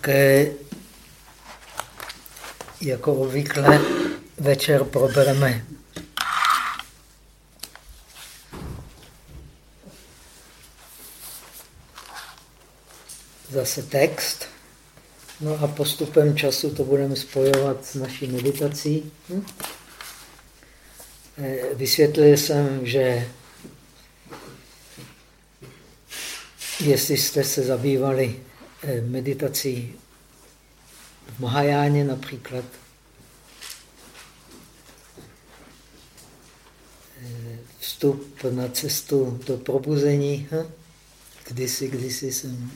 Tak jako obvykle večer probereme zase text. No a postupem času to budeme spojovat s naší meditací. Hm? Eh, vysvětlil jsem, že jestli jste se zabývali meditací v Mahajáně například, eh, vstup na cestu do probuzení, hm? kdysi, kdysi jsem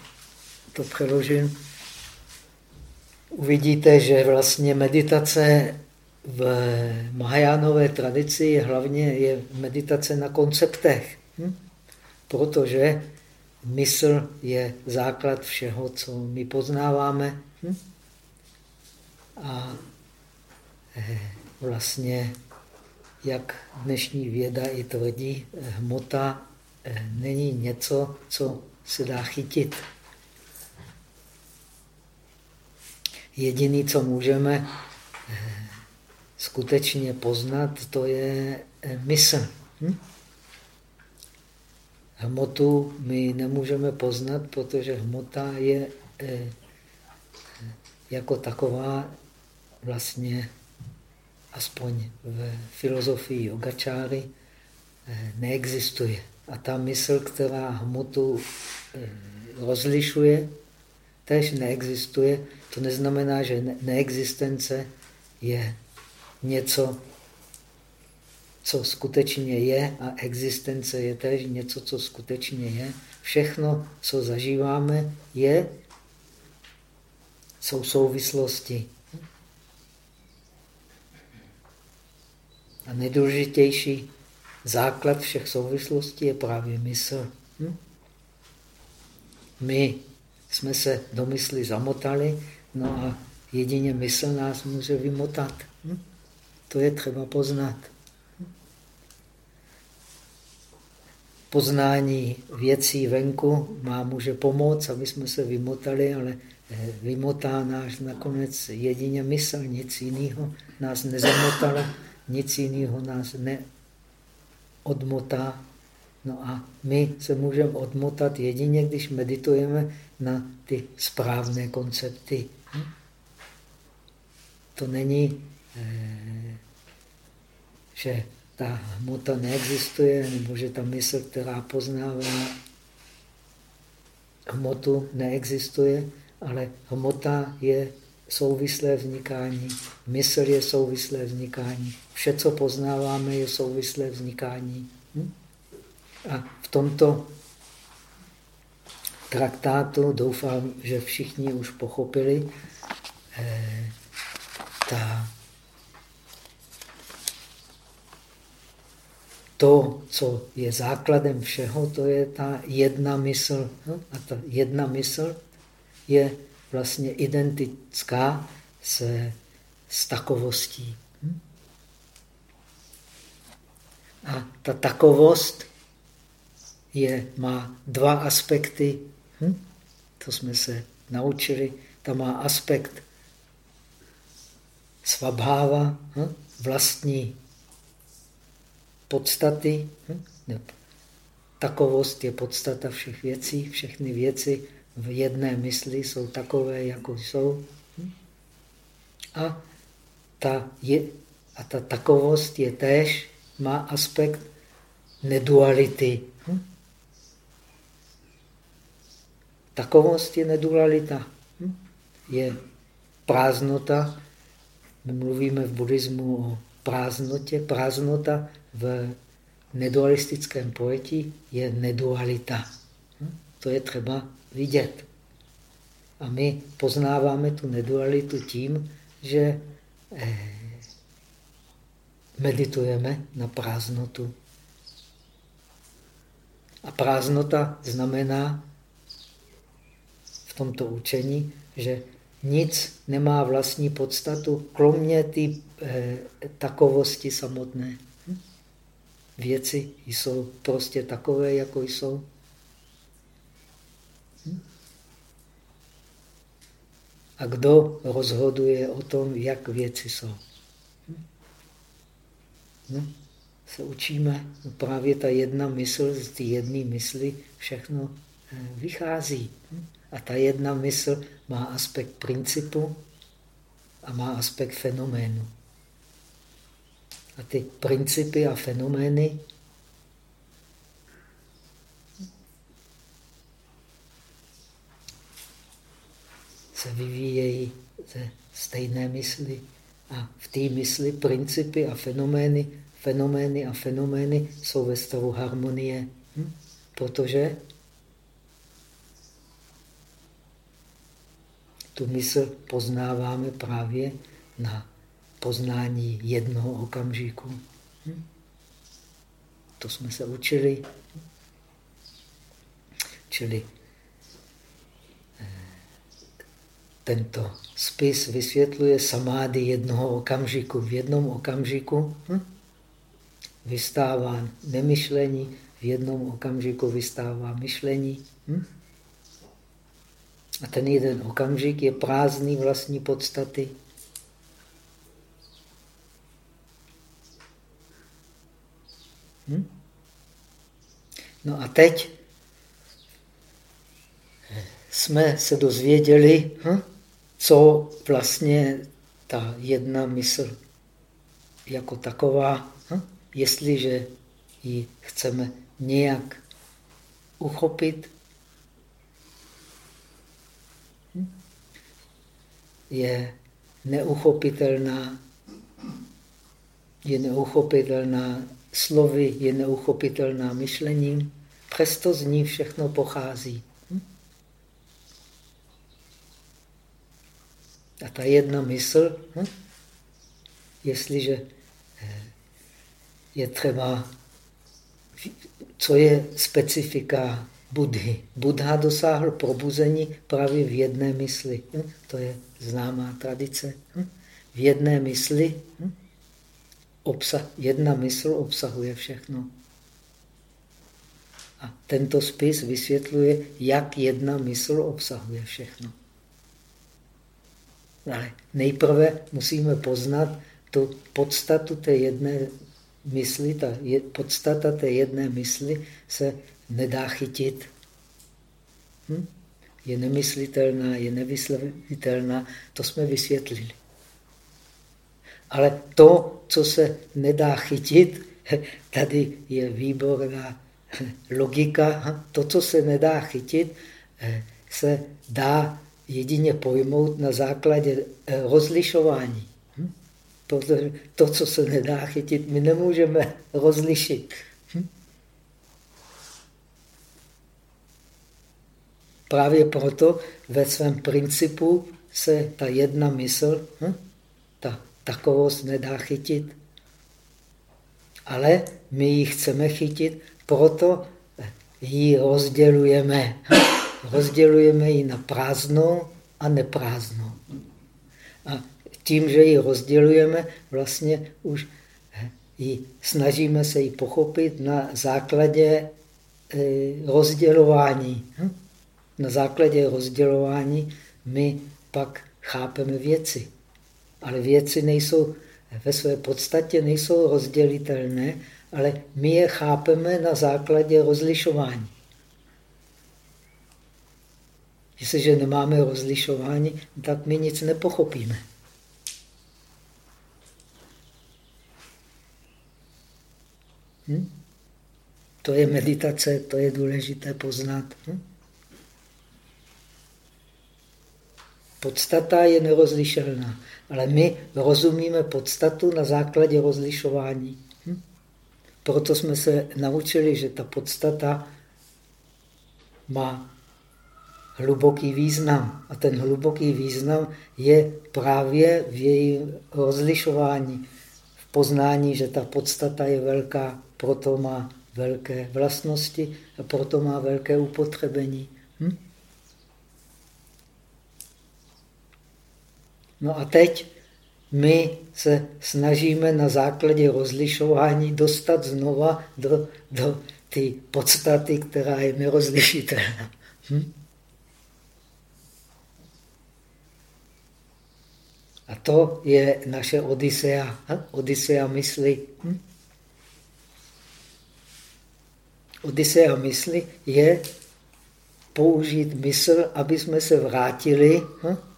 to přeložil, uvidíte, že vlastně meditace v Mahajánové tradici je hlavně je meditace na konceptech. Hm? Protože mysl je základ všeho, co my poznáváme. Hm? A eh, vlastně, jak dnešní věda i tvrdí, hmota eh, není něco, co se dá chytit. Jediný, co můžeme eh, skutečně poznat, to je eh, mysl. Hm? Hmotu my nemůžeme poznat, protože hmota je eh, jako taková vlastně, aspoň v filozofii yogačáry, neexistuje. A ta mysl, která hmotu rozlišuje, tež neexistuje. To neznamená, že neexistence je něco, co skutečně je a existence je tež něco, co skutečně je. Všechno, co zažíváme, je, jsou souvislosti. A nejdůležitější základ všech souvislostí je právě mysl. Hm? My jsme se do mysli zamotali, no a jedině mysl nás může vymotat. Hm? To je třeba poznat. Poznání věcí venku má může pomoct, aby jsme se vymotali, ale eh, vymotá nás nakonec jedině mysl, nic jiného nás nezamotalo, nic jiného nás neodmotá. No a my se můžeme odmotat jedině, když meditujeme na ty správné koncepty. Hm? To není, eh, že ta hmota neexistuje, nebo že ta mysl, která poznává hmotu, neexistuje, ale hmota je souvislé vznikání, mysl je souvislé vznikání, vše, co poznáváme, je souvislé vznikání. Hm? A v tomto traktátu, doufám, že všichni už pochopili, eh, ta, to, co je základem všeho, to je ta jedna mysl. No, a ta jedna mysl je vlastně identická se s takovostí. Hm? A ta takovost je, má dva aspekty Hm? To jsme se naučili. Ta má aspekt svabháva, hm? vlastní podstaty. Hm? Takovost je podstata všech věcí. Všechny věci v jedné mysli jsou takové, jako jsou. Hm? A ta, je, a ta takovost je též, má aspekt neduality. Hm? Takovost je nedualita. Hm? Je prázdnota. My mluvíme v buddhismu o prázdnotě. Prázdnota v nedualistickém pojetí je nedualita. Hm? To je třeba vidět. A my poznáváme tu nedualitu tím, že eh, meditujeme na prázdnotu. A prázdnota znamená v tomto učení, že nic nemá vlastní podstatu, kromě té eh, takovosti samotné. Věci jsou prostě takové, jako jsou. Hm? A kdo rozhoduje o tom, jak věci jsou? No, se učíme, no právě ta jedna mysl z té jedné mysli všechno vychází. A ta jedna mysl má aspekt principu a má aspekt fenoménu. A ty principy a fenomény se vyvíjejí ze stejné mysli. A v té mysli principy a fenomény, fenomény a fenomény jsou ve stavu harmonie. Hm? Protože tu mysl poznáváme právě na poznání jednoho okamžiku. Hm? To jsme se učili. Čili eh, tento spis vysvětluje samády jednoho okamžiku. V jednom okamžiku hm? vystává nemyšlení, v jednom okamžiku vystává myšlení. Hm? A ten jeden okamžik je prázdný vlastní podstaty. No a teď jsme se dozvěděli, hm? co vlastně ta jedna mysl jako taková, hm? jestliže ji chceme nějak uchopit, hm? je neuchopitelná, je neuchopitelná slovy, je neuchopitelná myšlením, přesto z ní všechno pochází. A ta jedna mysl, hm? jestliže eh, je třeba, co je specifika Budhy. Buddha dosáhl probuzení právě v jedné mysli. Hm? To je známá tradice. Hm? V jedné mysli hm? Obsah, jedna mysl obsahuje všechno. A tento spis vysvětluje, jak jedna mysl obsahuje všechno. Ale nejprve musíme poznat tu podstatu té jedné mysli. Ta je, podstata té jedné mysli se nedá chytit. Hm? Je nemyslitelná, je nevyslovitelná. To jsme vysvětlili. Ale to, co se nedá chytit, tady je výborná logika. To, co se nedá chytit, se dá jedině pojmout na základě eh, rozlišování. Hm? Protože to, co se nedá chytit, my nemůžeme rozlišit. Hm? Právě proto ve svém principu se ta jedna mysl, hm? Ta takovost nedá chytit. Ale my ji chceme chytit, proto ji rozdělujeme rozdělujeme ji na prázdnou a neprázdnou. A tím, že ji rozdělujeme, vlastně už ji, snažíme se ji pochopit na základě e, rozdělování. Hm? Na základě rozdělování my pak chápeme věci. Ale věci nejsou ve své podstatě nejsou rozdělitelné, ale my je chápeme na základě rozlišování. Jestliže nemáme rozlišování, tak my nic nepochopíme. Hm? To je meditace, to je důležité poznat. Hm? Podstata je nerozlišitelná, ale my rozumíme podstatu na základě rozlišování. Hm? Proto jsme se naučili, že ta podstata má hluboký význam. A ten hluboký význam je právě v jejím rozlišování, v poznání, že ta podstata je velká, proto má velké vlastnosti a proto má velké upotřebení. Hm? No a teď my se snažíme na základě rozlišování dostat znova do, do té podstaty, která je nerozlišitelná. Hm? A to je naše Odisea. Odisea mysli. Hm? Odisea mysli je použít mysl, aby jsme se vrátili hm?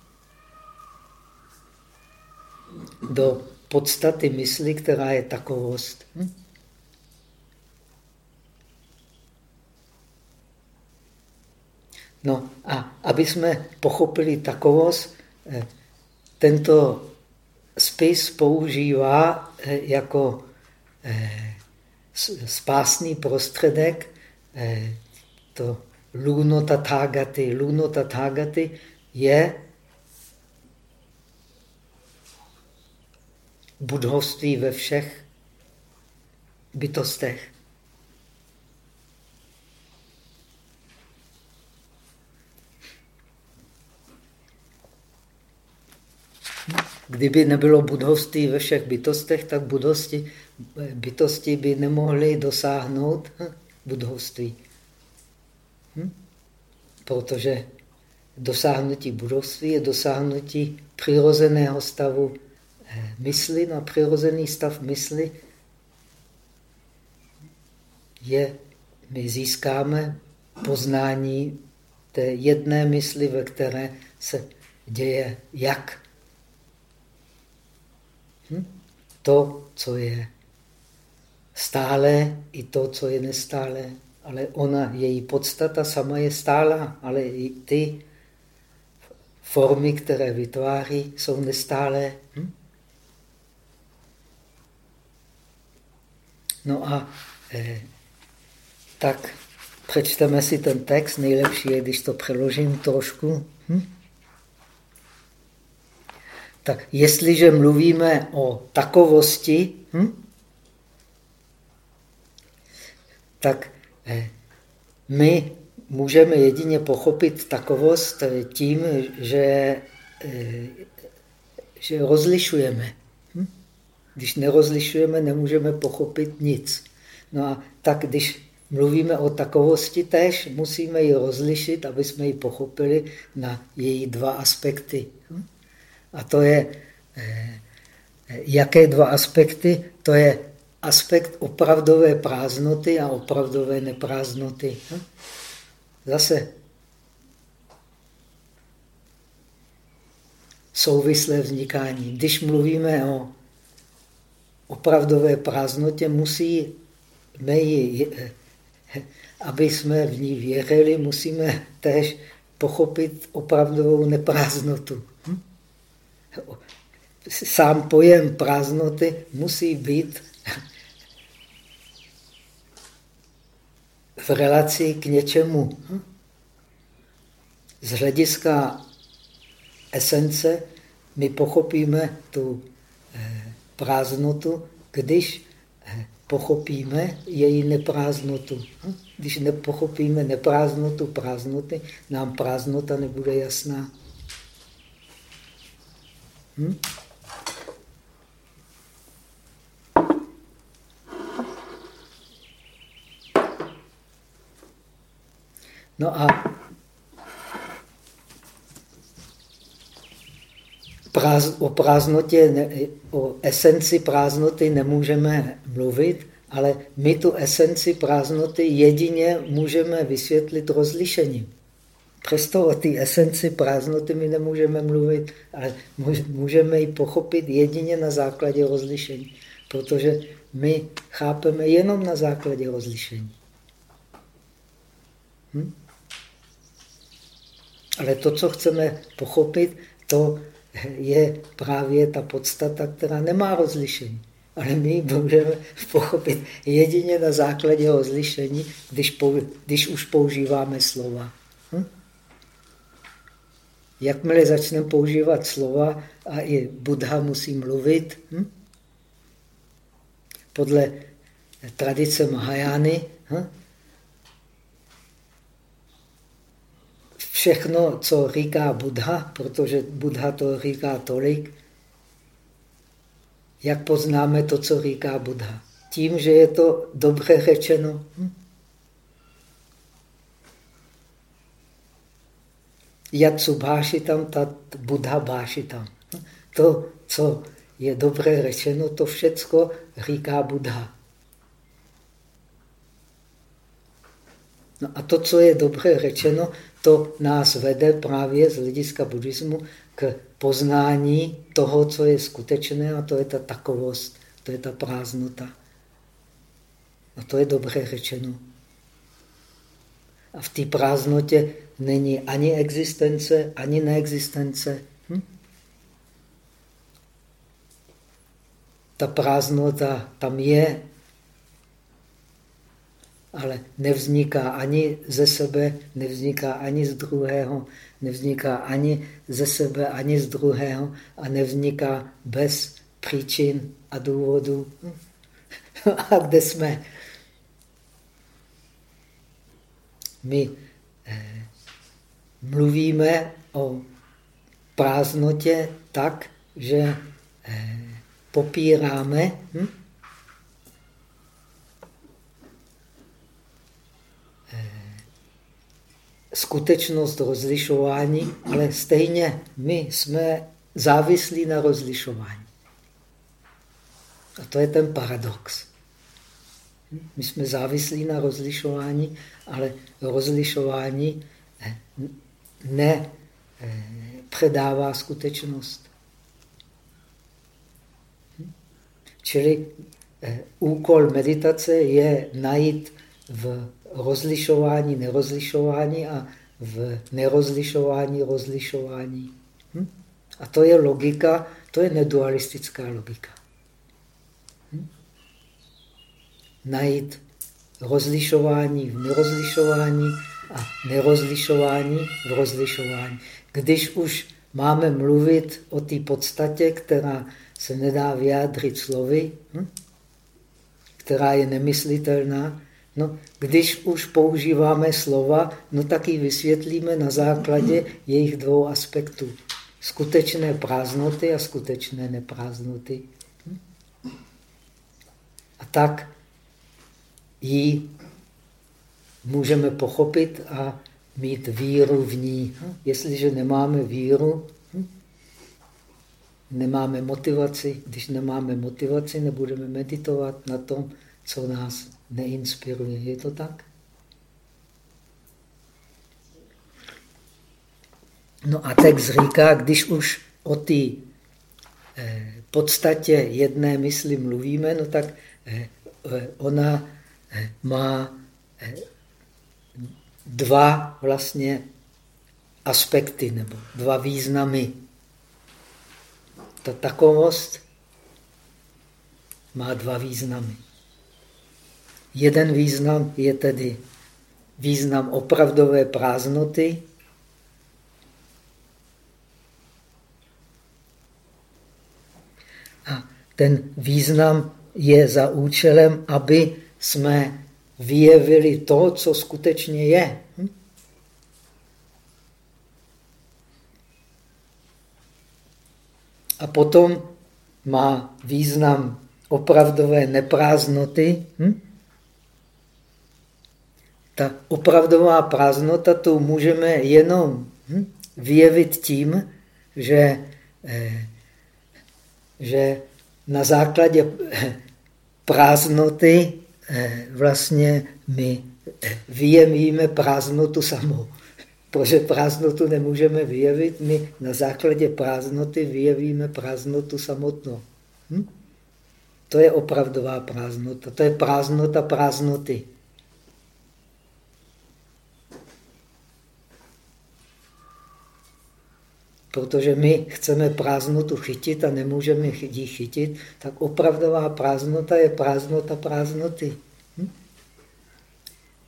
Do podstaty mysli, která je takovost. Hm? No a aby jsme pochopili takovost, eh, tento spis používá eh, jako eh, spásný prostředek to Luno Tathagati. Luno Tathagati je budhovství ve všech bytostech. Kdyby nebylo budovství ve všech bytostech, tak budosti, bytosti by nemohly dosáhnout budovství. Hm? Protože dosáhnutí budovství je dosáhnutí přirozeného stavu mysli. No a přirozený stav mysli je, my získáme poznání té jedné mysli, ve které se děje jak hm? to, co je stále, i to, co je nestále ale ona, její podstata sama je stála, ale i ty formy, které vytváří, jsou nestálé. Hm? No a eh, tak přečteme si ten text. Nejlepší je, když to přeložím trošku. Hm? Tak jestliže mluvíme o takovosti, hm? tak Eh, my můžeme jedině pochopit takovost tím, že, eh, že rozlišujeme. Když nerozlišujeme, nemůžeme pochopit nic. No a tak, když mluvíme o takovosti tež, musíme ji rozlišit, aby jsme ji pochopili na její dva aspekty. Hm? A to je, eh, jaké dva aspekty? To je aspekt opravdové prázdnoty a opravdové neprázdnoty. Hm? Zase souvislé vznikání. Když mluvíme o opravdové prázdnotě, musíme ji, aby jsme v ní věřili, musíme též pochopit opravdovou neprázdnotu. Sám pojem prázdnoty musí být v relaci k něčemu. Z hlediska esence my pochopíme tu eh, prázdnotu, když eh, pochopíme její neprázdnotu. Když nepochopíme neprázdnotu prázdnoty, nám prázdnota nebude jasná. Hm? No a práz, o prázdnotě, o esenci prázdnoty nemůžeme mluvit, ale my tu esenci prázdnoty jedině můžeme vysvětlit rozlišením. Přesto o té esenci prázdnoty my nemůžeme mluvit, ale můžeme ji pochopit jedině na základě rozlišení, protože my chápeme jenom na základě rozlišení. Hm? Ale to, co chceme pochopit, to je právě ta podstata, která nemá rozlišení. Ale my můžeme pochopit jedině na základě rozlišení, když, když už používáme slova. Hm? Jakmile začneme používat slova, a i Buddha musí mluvit, hm? podle tradice Mahajány, hm? Všechno, co říká Buddha, protože Buddha to říká tolik, jak poznáme to, co říká Buddha? Tím, že je to dobře řečeno. Hm? Jatsu tam, tat Buddha tam. to, co je dobré řečeno, to všecko říká Buddha. No a to, co je dobře řečeno, to nás vede právě z hlediska buddhismu k poznání toho, co je skutečné, a to je ta takovost, to je ta prázdnota. A to je dobře řečeno. A v té prázdnotě není ani existence, ani neexistence. Hm? Ta prázdnota tam je, ale nevzniká ani ze sebe, nevzniká ani z druhého, nevzniká ani ze sebe, ani z druhého a nevzniká bez příčin a důvodů. A kde jsme? My eh, mluvíme o prázdnotě tak, že eh, popíráme hm? Skutečnost rozlišování, ale stejně my jsme závislí na rozlišování. A to je ten paradox. My jsme závislí na rozlišování, ale rozlišování eh, ne eh, předává skutečnost. Čili eh, úkol meditace je najít v rozlišování, nerozlišování a v nerozlišování, rozlišování. Hm? A to je logika, to je nedualistická logika. Hm? Najít rozlišování v nerozlišování a nerozlišování v rozlišování. Když už máme mluvit o té podstatě, která se nedá vyjádřit slovy, hm? která je nemyslitelná, No, když už používáme slova, no tak ji vysvětlíme na základě jejich dvou aspektů. Skutečné prázdnoty a skutečné neprázdnoty. A tak ji můžeme pochopit a mít víru v ní. Jestliže nemáme víru, nemáme motivaci. Když nemáme motivaci, nebudeme meditovat na tom, co nás neinspiruje. Je to tak? No a text říká, když už o té eh, podstatě jedné mysli mluvíme, no tak eh, eh, ona má dva vlastně aspekty nebo dva významy. Ta takovost má dva významy. Jeden význam je tedy význam opravdové prázdnoty, a ten význam je za účelem, aby jsme vyjevili to, co skutečně je. Hm? A potom má význam opravdové neprázdnoty, hm? Ta opravdová prázdnota tu můžeme jenom hm, vyjevit tím, že, eh, že na základě eh, prázdnoty eh, vlastně my vyjevíme prázdnotu samou. Protože prázdnotu nemůžeme vyjevit, my na základě prázdnoty vyjevíme prázdnotu samotnou. Hm? To je opravdová prázdnota, to je prázdnota prázdnoty. Protože my chceme prázdnotu chytit a nemůžeme ji chytit, tak opravdová prázdnota je prázdnota prázdnoty. Hm?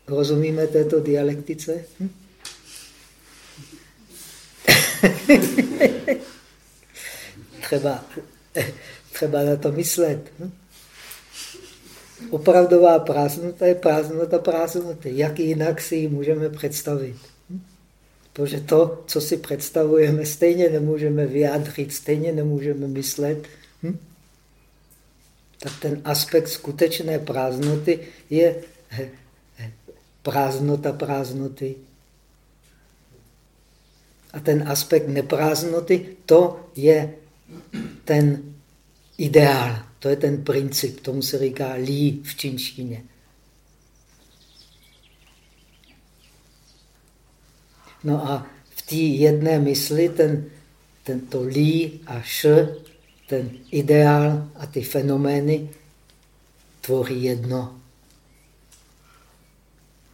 Rozumíme této dialektice? Hm? třeba, třeba na to myslet. Hm? Opravdová prázdnota je prázdnota prázdnoty. Jak jinak si ji můžeme představit? Protože to, co si představujeme, stejně nemůžeme vyjádřit, stejně nemůžeme myslet. Hm? Tak ten aspekt skutečné prázdnoty je prázdnota prázdnoty. A ten aspekt neprázdnoty, to je ten ideál. To je ten princip, tomu se říká lí v čínštině. No a v té jedné mysli ten, tento lí a š, ten ideál a ty fenomény tvoří jedno.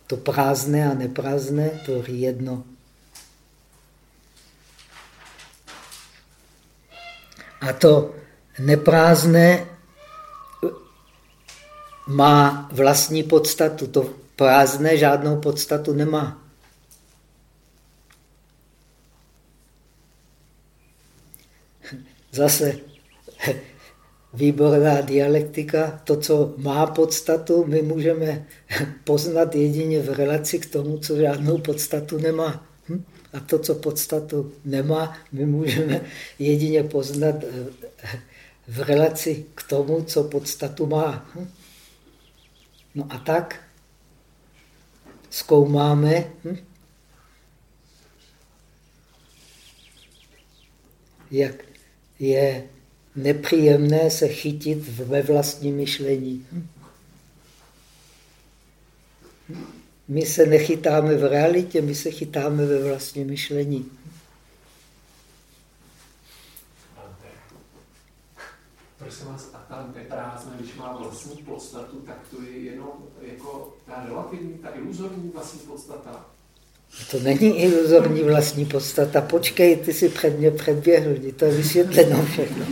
To prázdné a neprázdné tvoří jedno. A to neprázdné má vlastní podstatu. To prázdné žádnou podstatu nemá. Zase výborná dialektika, to, co má podstatu, my můžeme poznat jedině v relaci k tomu, co žádnou podstatu nemá. Hm? A to, co podstatu nemá, my můžeme jedině poznat eh, v relaci k tomu, co podstatu má. Hm? No a tak zkoumáme, hm? jak je nepříjemné se chytit ve vlastním myšlení. My se nechytáme v realitě, my se chytáme ve vlastním myšlení. Prosím vás, a ta neprázdná, když má vlastní podstatu, tak to je jenom jako ta relativní, ta iluzorní vlastní podstata. To není iluzorní vlastní podstata. Počkej, ty si před mě předběhl, to je vysvětleno všechno.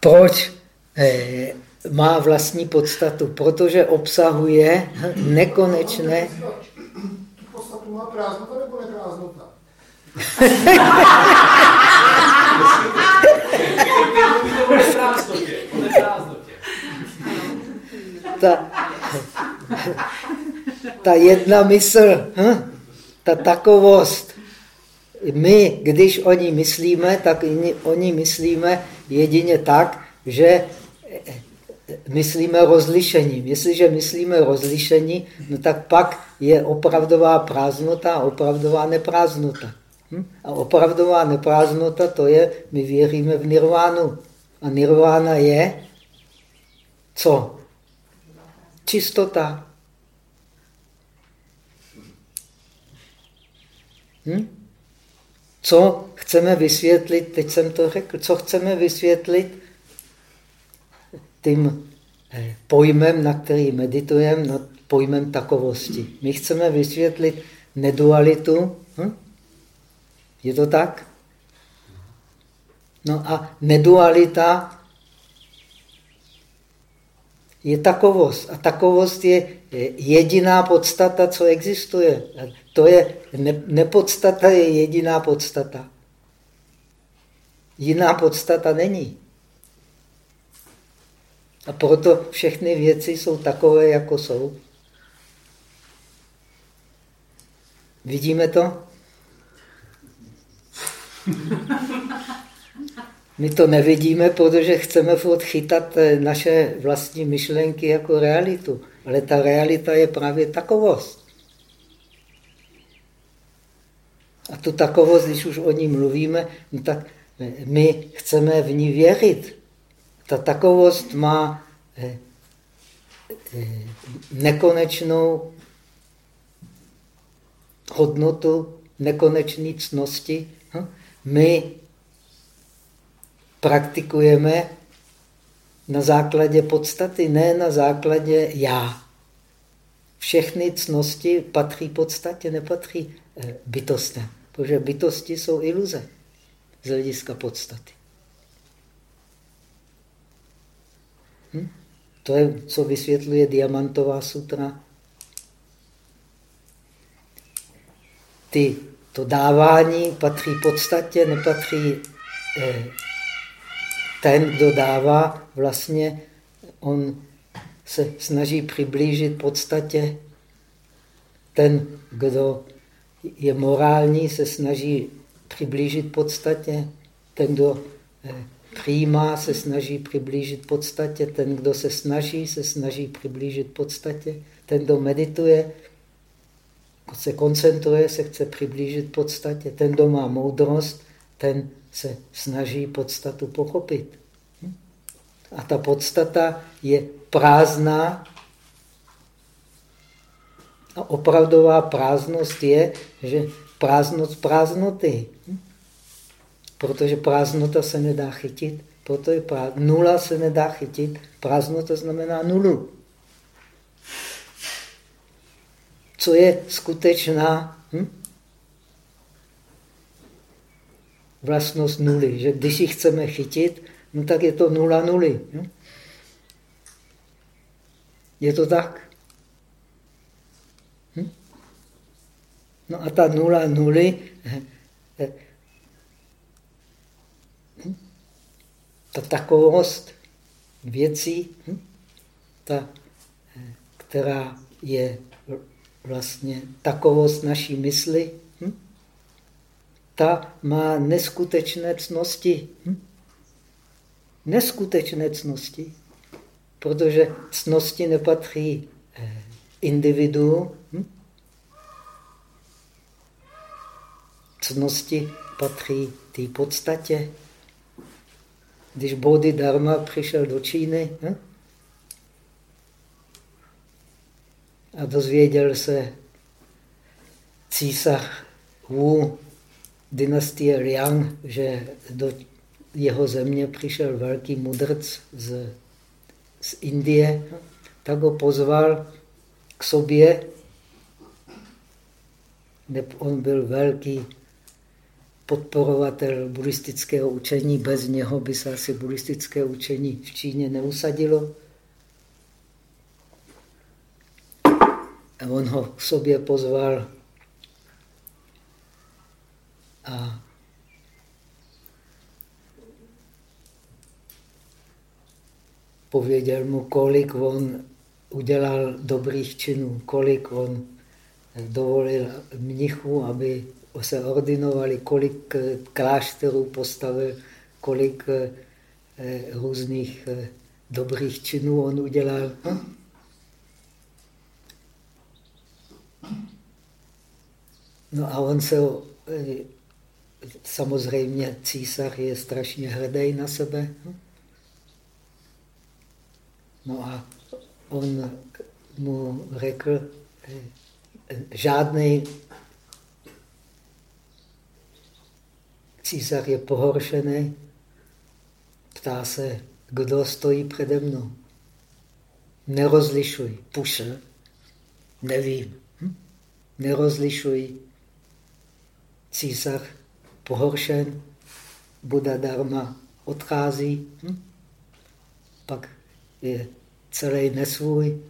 Proč eh, má vlastní podstatu? Protože obsahuje nekonečné... Tu podstatu má prázdnota nebo neprázdnota? ta, ta jedna mysl, hm? ta takovost. My, když o ní myslíme, tak o ní myslíme jedině tak, že myslíme rozlišením. Jestliže myslíme rozlišení, no tak pak je opravdová prázdnota a opravdová neprázdnota. Hm? A opravdová neprázdnota to je, my věříme v nirvánu. A nirvána je co? Čistota. Hm? Co chceme vysvětlit, teď jsem to řekl, co chceme vysvětlit tím eh, pojmem, na který meditujeme, nad pojmem takovosti. My chceme vysvětlit nedualitu. Hm? Je to tak? No a nedualita je takovost. A takovost je jediná podstata, co existuje. To je, ne, nepodstata je jediná podstata. Jiná podstata není. A proto všechny věci jsou takové, jako jsou. Vidíme to? My to nevidíme, protože chceme furt chytat eh, naše vlastní myšlenky jako realitu. Ale ta realita je právě takovost. A tu takovost, když už o ní mluvíme, no tak eh, my chceme v ní věřit. Ta takovost má eh, nekonečnou hodnotu, nekonečné cnosti. Hm? My praktikujeme na základě podstaty, ne na základě já. Všechny cnosti patří podstatě, nepatří eh, bytostem, protože bytosti jsou iluze z hlediska podstaty. Hm? To je, co vysvětluje Diamantová sutra. Ty, to dávání patří podstatě, nepatří eh, ten, kdo dává, vlastně on se snaží přiblížit podstatě. Ten, kdo je morální, se snaží přiblížit podstatě. Ten, kdo eh, přijímá, se snaží přiblížit podstatě. Ten, kdo se snaží, se snaží přiblížit podstatě. Ten, kdo medituje, se koncentruje, se chce přiblížit podstatě. Ten, kdo má moudrost, ten se snaží podstatu pochopit. A ta podstata je prázdná. A opravdová prázdnost je, že prázdnost prázdnoty. Protože prázdnota se nedá chytit, proto je prázdnota. Nula se nedá chytit, prázdnota znamená nulu. Co je skutečná hm? Vlastnost nuly? Že když ji chceme chytit, no tak je to nula nuly. Je to tak? Hm? No a ta nula nuly, hm? ta takovost věcí, hm? ta, která je vlastně takovost naší mysli? Ta má neskutečné cnosti. Hm? Neskutečné cnosti, protože cnosti nepatří eh, individu, hm? cnosti patří té podstatě. Když Bodhidharma přišel do Číny hm? a dozvěděl se císař Wu dynastie Liang, že do jeho země přišel velký mudrc z, z Indie, tak ho pozval k sobě. On byl velký podporovatel buddhistického učení, bez něho by se asi buddhistické učení v Číně neusadilo. A on ho k sobě pozval a pověděl mu, kolik on udělal dobrých činů, kolik on dovolil mnichů, aby se ordinovali, kolik klášterů postavil, kolik eh, různých eh, dobrých činů on udělal. No a on se, eh, samozřejmě císař je strašně hrdý na sebe. No a on mu řekl, žádný císař je pohoršený, ptá se, kdo stojí přede mnou. Nerozlišuj, pušel, nevím. Hm? Nerozlišuj, císař pohoršen, Buddha Dharma odchází, hm? pak je celý nesvůj,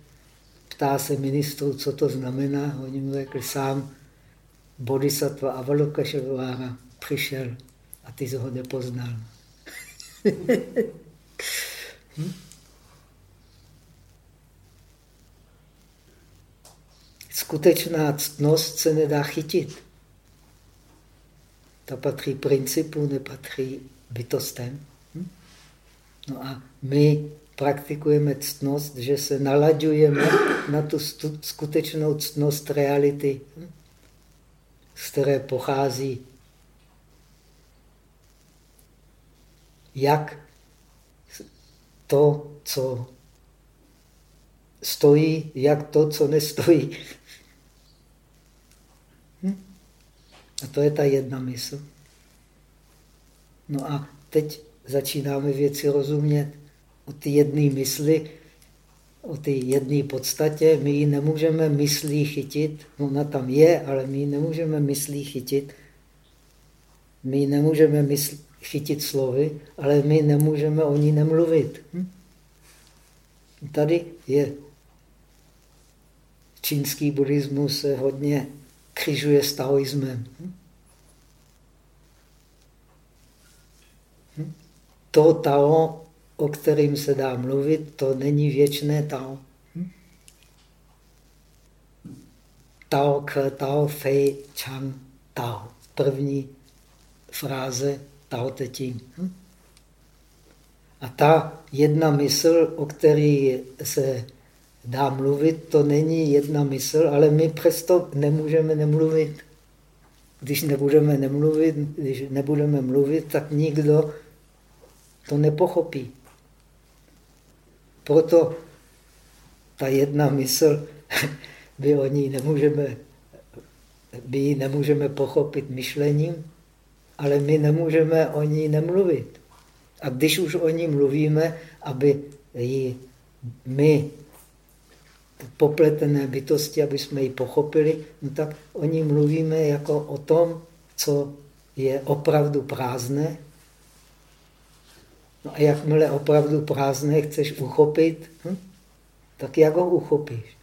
ptá se ministru, co to znamená. Oni mu řekli sám, Bodhisattva Avalokashavara přišel a ty jsi ho nepoznal. hm? Skutečná ctnost se nedá chytit. Ta patří principu, nepatří bytostem. Hm? No a my praktikujeme ctnost, že se nalaďujeme na tu skutečnou ctnost reality, hm? z které pochází jak to, co stojí, jak to, co nestojí. Hm? A to je ta jedna mysl. No a teď začínáme věci rozumět o ty jedné mysli, o ty jedné podstatě. My ji nemůžeme myslí chytit. Ona tam je, ale my ji nemůžeme myslí chytit. My ji nemůžeme mysl, chytit slovy, ale my nemůžeme o ní nemluvit. Hm? Tady je čínský buddhismus hodně křižuje s taoismem. Hm? Hm? To tao, o kterým se dá mluvit, to není věčné tao. Tao k tao fei chang tao. První fráze Tao Te Ching. Hm? A ta jedna mysl, o který se dá mluvit, to není jedna mysl, ale my přesto nemůžeme nemluvit. Když nebudeme nemluvit, když nebudeme mluvit, tak nikdo to nepochopí. Proto ta jedna mysl, my o ní nemůžeme, my ji nemůžeme pochopit myšlením, ale my nemůžeme o ní nemluvit. A když už o ní mluvíme, aby ji my, popletené bytosti, aby jsme ji pochopili, no tak o ní mluvíme jako o tom, co je opravdu prázdné. No a jakmile opravdu prázdné chceš uchopit, hm? tak jak ho uchopíš?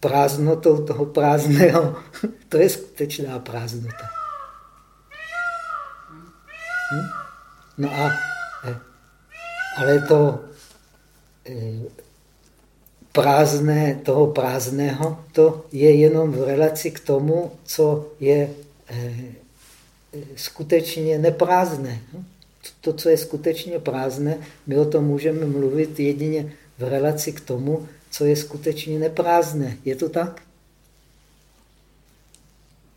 Prázdnotou toho prázdného, to je skutečná prázdnota. Hm? No a, eh, ale to prázdné, toho prázdného, to je jenom v relaci k tomu, co je eh, skutečně neprázdné. To, co je skutečně prázdné, my o tom můžeme mluvit jedině v relaci k tomu, co je skutečně neprázdné. Je to tak?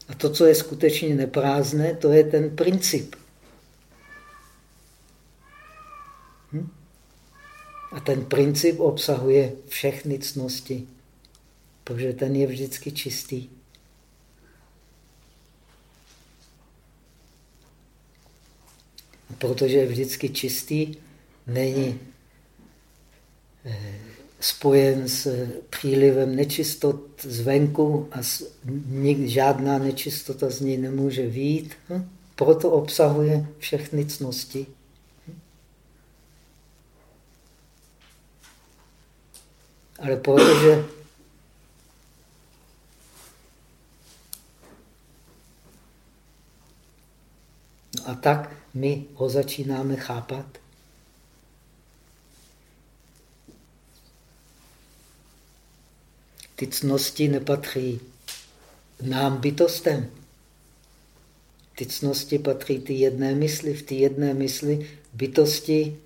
A to, co je skutečně neprázdné, to je ten princip. A ten princip obsahuje všechny cnosti, protože ten je vždycky čistý. A protože je vždycky čistý, není eh, spojen s přílivem nečistot zvenku a žádná nečistota z něj nemůže výjít. Hm? Proto obsahuje všechny cnosti. Ale protože no a tak my ho začínáme chápat. Ty cnosti nepatří nám bytostem. Ty cnosti patří ty jedné mysli. V ty jedné mysli bytosti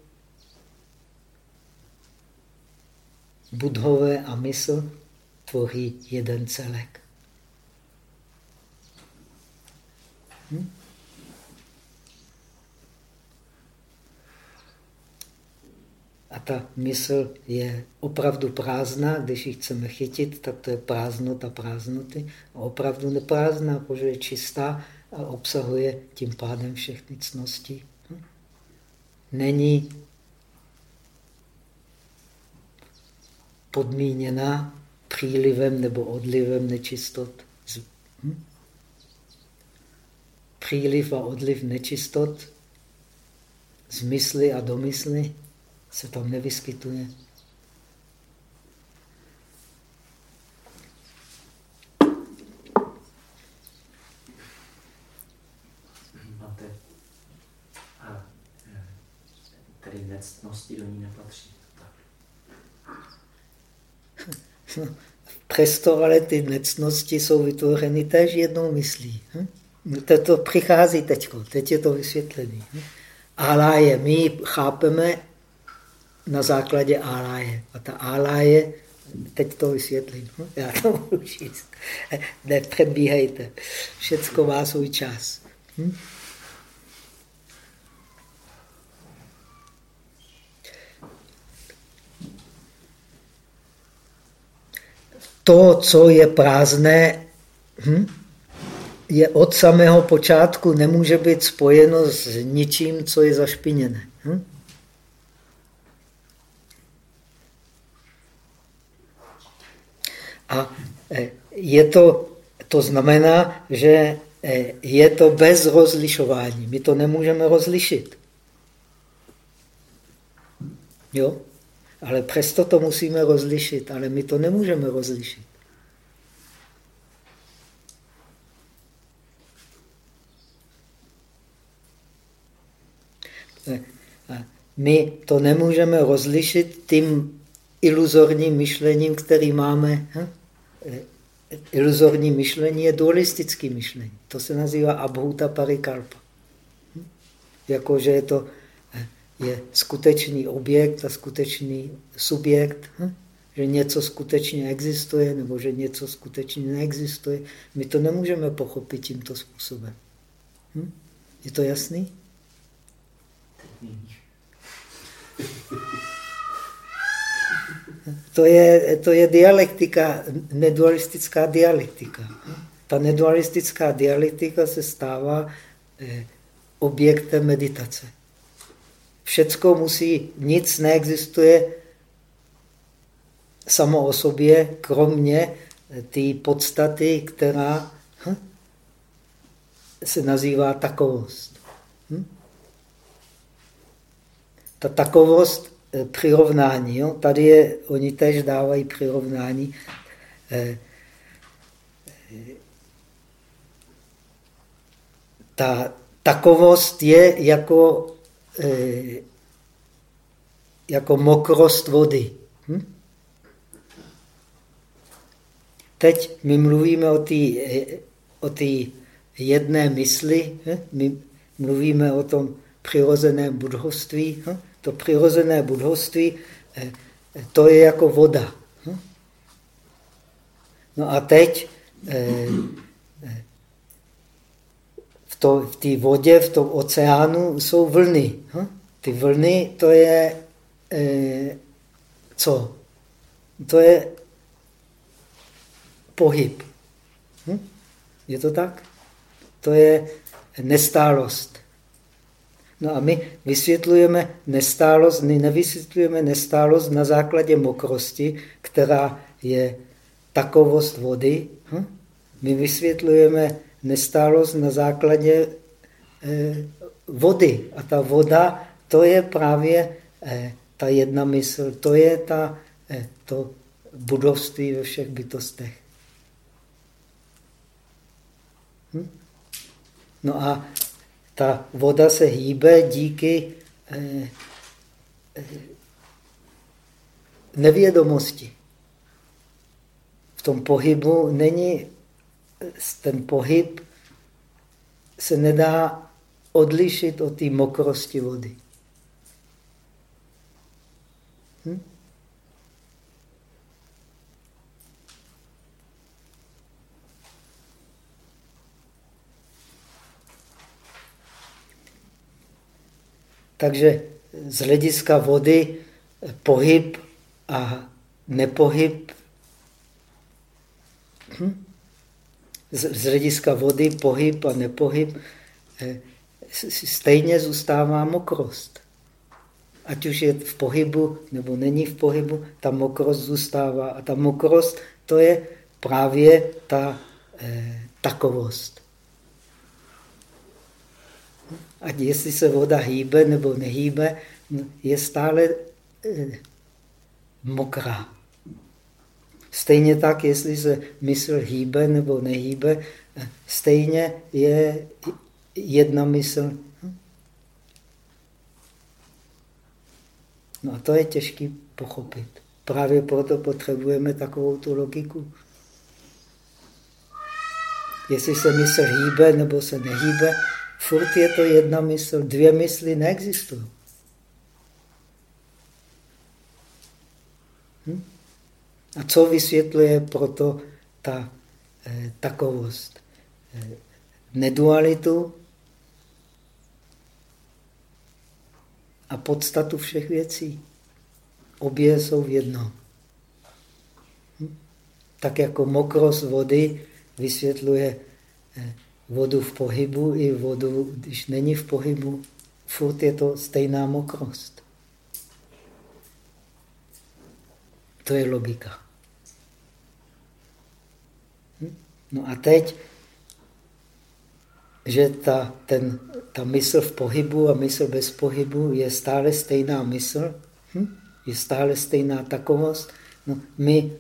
budhové a mysl tvoří jeden celek. Hm? A ta mysl je opravdu prázdná, když ji chceme chytit, tak to je prázdnota prázdnoty. A opravdu neprázdná, protože je čistá a obsahuje tím pádem všechny cnosti. Hm? Není podmíněná přílivem nebo odlivem nečistot. Hm? Příliv a odliv nečistot z mysli a domysly se tam nevyskytuje. Máte a e, tedy nectnosti do ní nepatří. Přesto ale ty necnosti jsou vytvořeny též jednou myslí. Hm? To, to přichází teď, teď je to vysvětlené. Hm? Áláje my chápeme na základě áláje. A ta áláje, teď to vysvětlím, hm? já to budu číst. Nepředbíhejte, všecko má svůj čas. Hm? To, co je prázdné, hm, je od samého počátku, nemůže být spojeno s ničím, co je zašpiněné. Hm? A e, je to, to znamená, že e, je to bez rozlišování. My to nemůžeme rozlišit. Jo? Ale přesto to musíme rozlišit, ale my to nemůžeme rozlišit. My to nemůžeme rozlišit tím iluzorním myšlením, který máme. Iluzorní myšlení je dualistické myšlení. To se nazývá abhuta parikalpa. Jakože je to je skutečný objekt a skutečný subjekt, hm? že něco skutečně existuje nebo že něco skutečně neexistuje. My to nemůžeme pochopit tímto způsobem. Hm? Je to jasný? To je, to je dialektika, nedualistická dialektika. Ta nedualistická dialektika se stává eh, objektem meditace. Všecko musí, nic neexistuje samo o sobě, kromě té podstaty, která hm, se nazývá takovost. Hm? Ta takovost eh, přirovnání, jo? tady je, oni tež dávají přirovnání. Eh, ta takovost je jako, eh, jako mokrost vody. Hm? Teď my mluvíme o té o jedné mysli, my mluvíme o tom přirozeném budhovství. To přirozené budhovství, eh, to je jako voda. No a teď eh, eh, v té vodě, v tom oceánu jsou vlny. Ty vlny, to je co? To je pohyb. Hm? Je to tak? To je nestálost. No a my vysvětlujeme nestálost, my nevysvětlujeme nestálost na základě mokrosti, která je takovost vody. Hm? My vysvětlujeme nestálost na základě eh, vody. A ta voda, to je právě eh, ta jedna mysl, to je ta, eh, to budovství ve všech bytostech. Hm? No a ta voda se hýbe díky eh, eh, nevědomosti. V tom pohybu není, ten pohyb se nedá odlišit od té mokrosti vody. Takže z hlediska vody pohyb a nepohyb. Hm? Z hlediska vody pohyb a nepohyb eh, stejně zůstává mokrost. Ať už je v pohybu nebo není v pohybu, ta mokrost zůstává. A ta mokrost to je právě ta eh, takovost. Ať jestli se voda hýbe nebo nehýbe, je stále eh, mokrá. Stejně tak, jestli se mysl hýbe nebo nehýbe, eh, stejně je jedna mysl. No a to je těžké pochopit. Právě proto potřebujeme takovou tu logiku. Jestli se mysl hýbe nebo se nehýbe, Furt je to jedna mysl, dvě mysly neexistují. Hm? A co vysvětluje proto ta eh, takovost? Eh, nedualitu a podstatu všech věcí. Obě jsou v jednom. Hm? Tak jako mokrost vody vysvětluje eh, vodu v pohybu i vodu, když není v pohybu, furt je to stejná mokrost. To je logika. No a teď, že ta, ten, ta mysl v pohybu a mysl bez pohybu je stále stejná mysl, hm? je stále stejná takovost, no my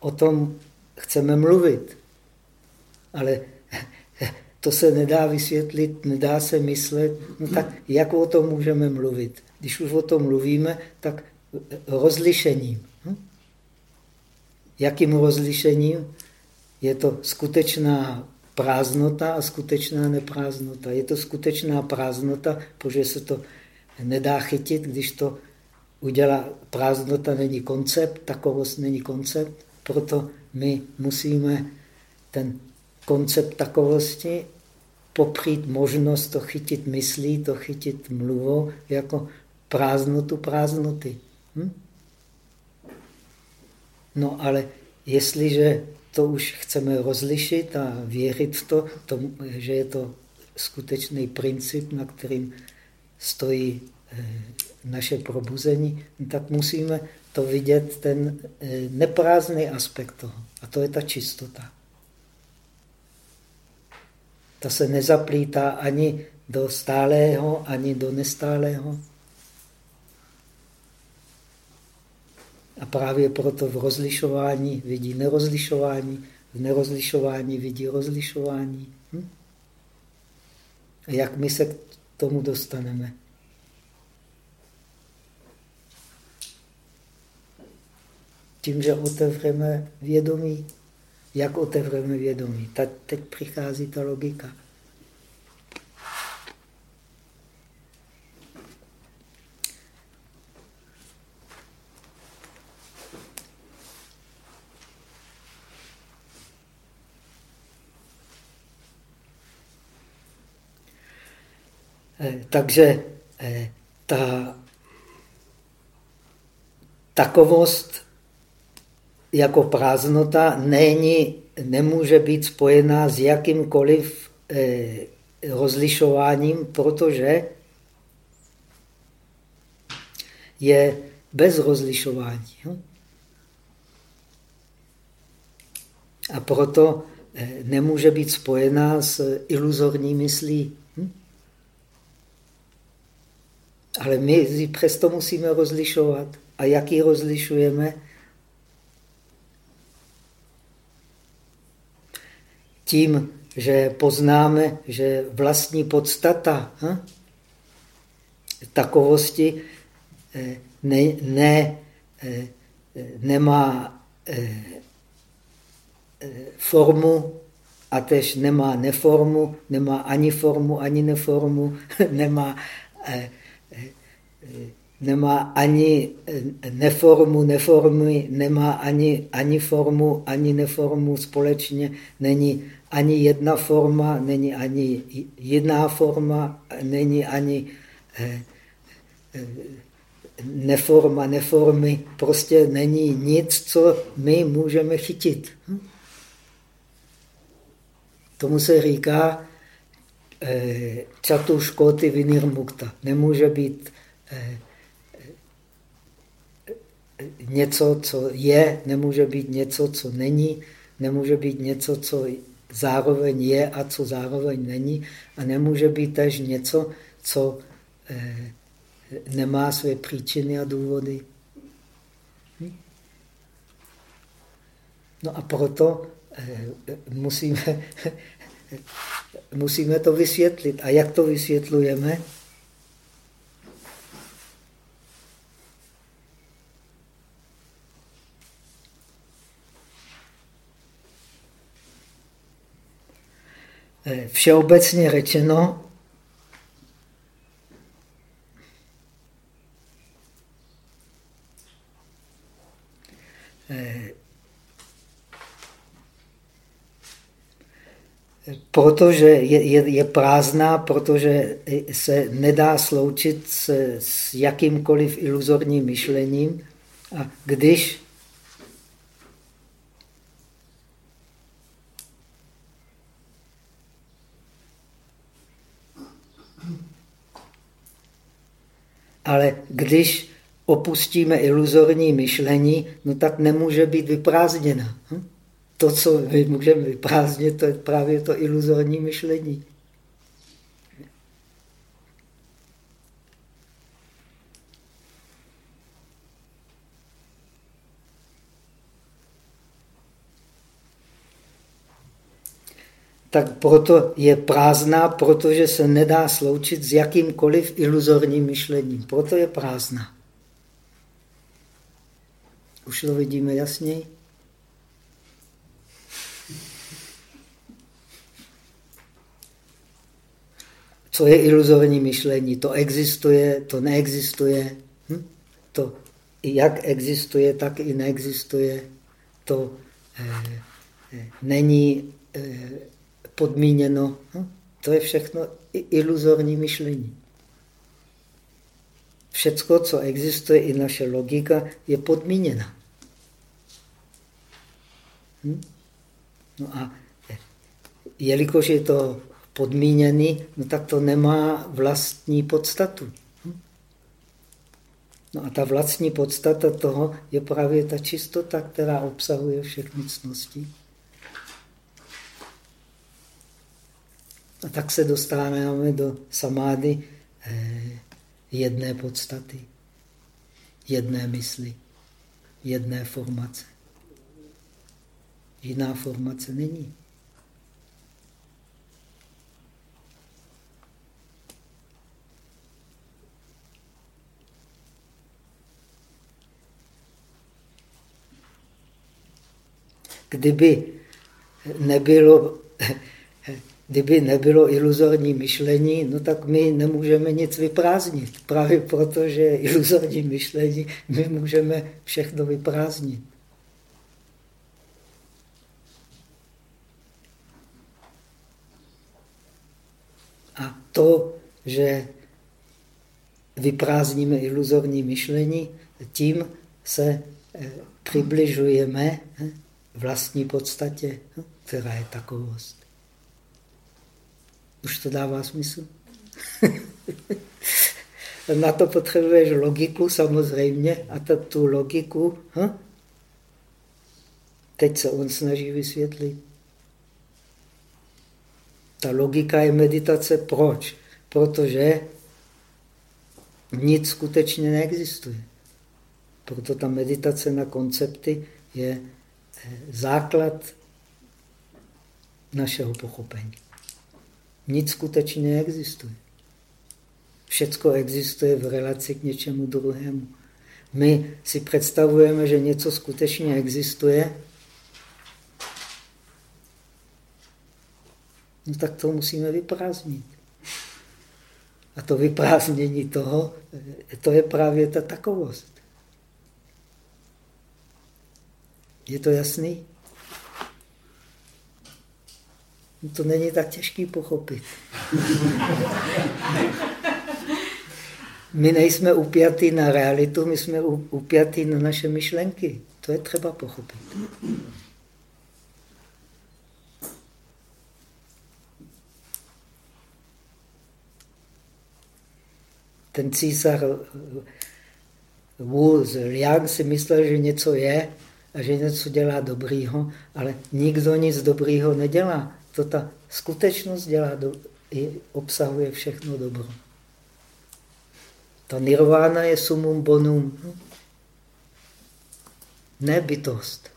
o tom chceme mluvit. Ale to se nedá vysvětlit, nedá se myslet, no tak jak o tom můžeme mluvit? Když už o tom mluvíme, tak rozlišením. Hm? Jakým rozlišením? Je to skutečná prázdnota a skutečná neprázdnota. Je to skutečná prázdnota, protože se to nedá chytit, když to udělá. Prázdnota není koncept, takovost není koncept, proto my musíme ten koncept takovosti popřít možnost to chytit myslí, to chytit mluvou jako prázdnotu prázdnoty. Hm? No ale jestliže to už chceme rozlišit a věřit v to, to že je to skutečný princip, na kterým stojí eh, naše probuzení, tak musíme to vidět, ten eh, neprázdný aspekt toho. A to je ta čistota. Ta se nezaplítá ani do stálého, ani do nestálého. A právě proto v rozlišování vidí nerozlišování, v nerozlišování vidí rozlišování. Hm? A jak my se k tomu dostaneme? Tím, že otevřeme vědomí. Jak otevřeme vědomí? teď přichází ta logika. Eh, takže eh, ta takovost jako prázdnota není, nemůže být spojená s jakýmkoliv eh, rozlišováním, protože je bez rozlišování. A proto nemůže být spojená s iluzorní myslí. Ale my ji přesto musíme rozlišovat. A jak ji rozlišujeme? Tím, že poznáme, že vlastní podstata hm? takovosti eh, ne, ne, eh, nemá eh, formu a tež nemá neformu, nemá ani formu, ani neformu, nemá nemá ani neformu, neformy, nemá ani, ani formu, ani neformu společně, není ani jedna forma, není ani jiná forma, není ani eh, eh, neforma, neformy, prostě není nic, co my můžeme chytit. Hm? Tomu se říká eh, čatuškoty vinirmukta. Nemůže být něco, co je, nemůže být něco, co není, nemůže být něco, co zároveň je a co zároveň není a nemůže být tež něco, co eh, nemá své příčiny a důvody. Hm? No a proto eh, musíme, musíme to vysvětlit. A jak to vysvětlujeme? Všeobecně řečeno, eh, protože je, je, je prázdná, protože se nedá sloučit s, s jakýmkoliv iluzorním myšlením. A když Ale když opustíme iluzorní myšlení, no tak nemůže být vyprázdněna. Hm? To, co my můžeme vyprázdnit, to je právě to iluzorní myšlení. Tak proto je prázdná, protože se nedá sloučit s jakýmkoliv iluzorním myšlením. Proto je prázdná. Už to vidíme jasněji? co je iluzorní myšlení? To existuje, to neexistuje. Hm? To jak existuje, tak i neexistuje. To eh, eh není eh, podmíněno. Hm? To je všechno iluzorní myšlení. Všecko, co existuje, i naše logika, je podmíněna. Hm? No a jelikož je to podmíněný, no tak to nemá vlastní podstatu. Hm? No a ta vlastní podstata toho je právě ta čistota, která obsahuje všechny cnosti. A tak se dostáváme do samády eh, jedné podstaty, jedné mysli, jedné formace. Jiná formace není. Kdyby nebylo, kdyby nebylo iluzorní myšlení, no tak my nemůžeme nic vyprázdnit. Právě proto, že je iluzorní myšlení, my můžeme všechno vyprázdnit. A to, že vyprázdníme iluzorní myšlení, tím se eh, přibližujeme eh, vlastní podstatě, hm, která je takovost. Už to dává smysl? Na to potřebuješ logiku samozřejmě a ta, tu logiku hm? teď se on snaží vysvětlit. Ta logika je meditace. Proč? Protože nic skutečně neexistuje. Proto ta meditace na koncepty je základ našeho pochopení. Nic skutečně neexistuje. Všecko existuje v relaci k něčemu druhému. My si představujeme, že něco skutečně existuje, no tak to musíme vyprázdnit. A to vyprázdnění toho, to je právě ta takovost. Je to jasný? No to není tak těžký pochopit. My nejsme upjatí na realitu, my jsme upjatí na naše myšlenky. To je třeba pochopit. Ten císař Wu z Liang si myslel, že něco je, a že něco dělá dobrýho, ale nikdo nic dobrýho nedělá. To ta skutečnost dělá do, obsahuje všechno dobro. Ta nirvána je sumum bonum. Ne bytost.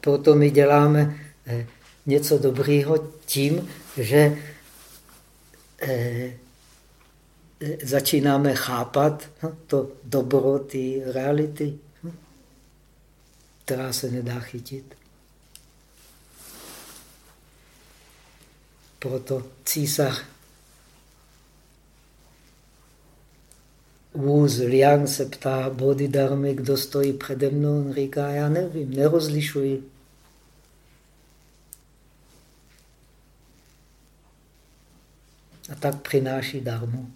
Proto my děláme eh, něco dobrýho tím, že eh, začínáme chápat no, to dobro té reality, která se nedá chytit. Proto císař Wu Liang se ptá Bodhidharmy, kdo stojí přede mnou. On říká, já nevím, nerozlišuji. A tak přináší darmu.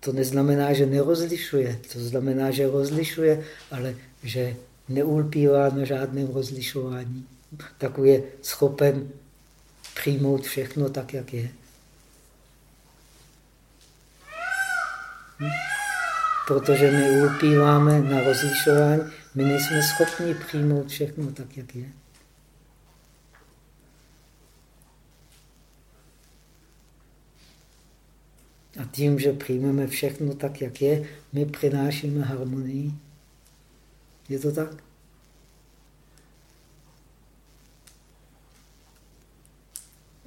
To neznamená, že nerozlišuje. To znamená, že rozlišuje, ale že neulpívá na žádném rozlišování. Tak je schopen přijmout všechno tak, jak je. Hm? Protože my ulpíváme na rozlišování, my nejsme schopni přijmout všechno tak, jak je. A tím, že přijmeme všechno tak, jak je, my přinášíme harmonii. Je to tak?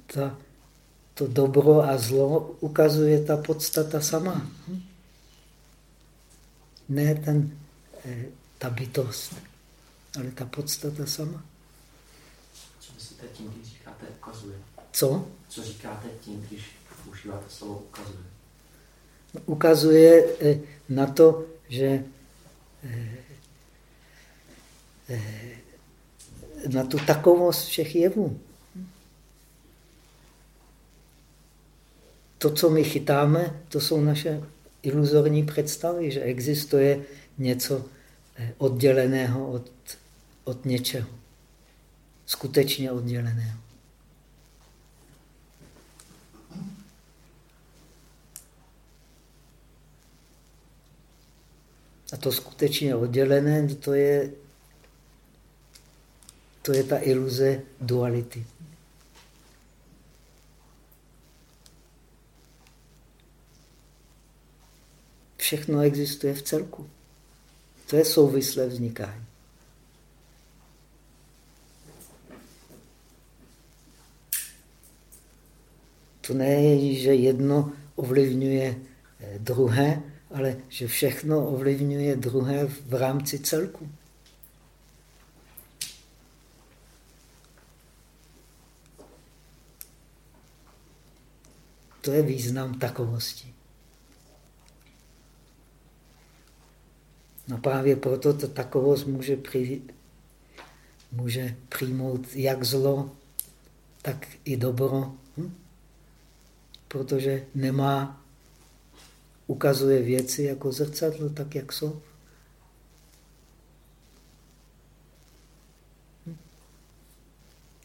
Ta, to dobro a zlo ukazuje ta podstata sama. Ne ten, eh, ta bytost, ale ta podstata sama. Co myslíte tím, když říkáte ukazuje? Co? Co říkáte tím, když používáte slovo ukazuje? Ukazuje eh, na to, že na tu takovost všech jevů. To, co my chytáme, to jsou naše iluzorní představy, že existuje něco eh, odděleného od, od něčeho. Skutečně odděleného. A to skutečně oddělené, to je, to je ta iluze duality. Všechno existuje v celku. To je souvislé vznikání. To ne je, že jedno ovlivňuje eh, druhé, ale že všechno ovlivňuje druhé v rámci celku. To je význam takovosti. No právě proto ta takovost může, při, může přijmout jak zlo, tak i dobro, hm? protože nemá, ukazuje věci jako zrcadlo, tak jak jsou.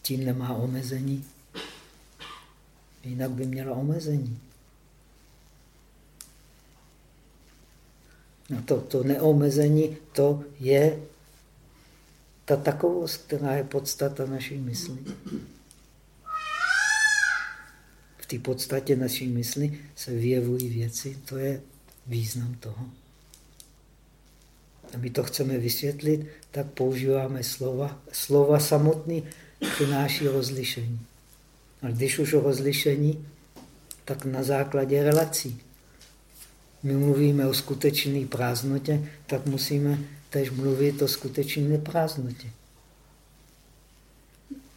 Tím nemá omezení. Jinak by měla omezení. No to, to neomezení, to je ta takovost, která je podstata naší mysli. Té podstatě naší mysli se vyjevují věci, to je význam toho. A my to chceme vysvětlit, tak používáme slova. Slova samotný přináší rozlišení. A když už o rozlišení, tak na základě relací my mluvíme o skutečné prázdnotě, tak musíme tež mluvit o skutečné neprázdnotě.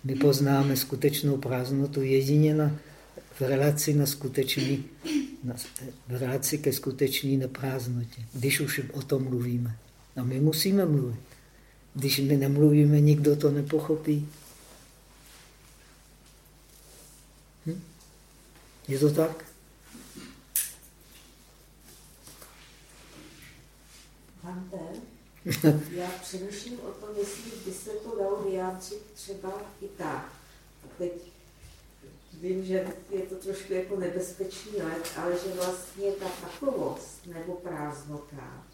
My poznáme skutečnou prázdnotu jedině na, v relaci na skutečný, na, v relaci ke skutečné neprázdnotě, když už o tom mluvíme. A my musíme mluvit. Když my nemluvíme, nikdo to nepochopí. Hm? Je to tak? Hante, já přemýšlím o tom, jestli by se to dalo vyjádřit třeba i tak. Teď vím, že je to trošku jako nebezpečný let, ale že vlastně ta takovost nebo prázdnota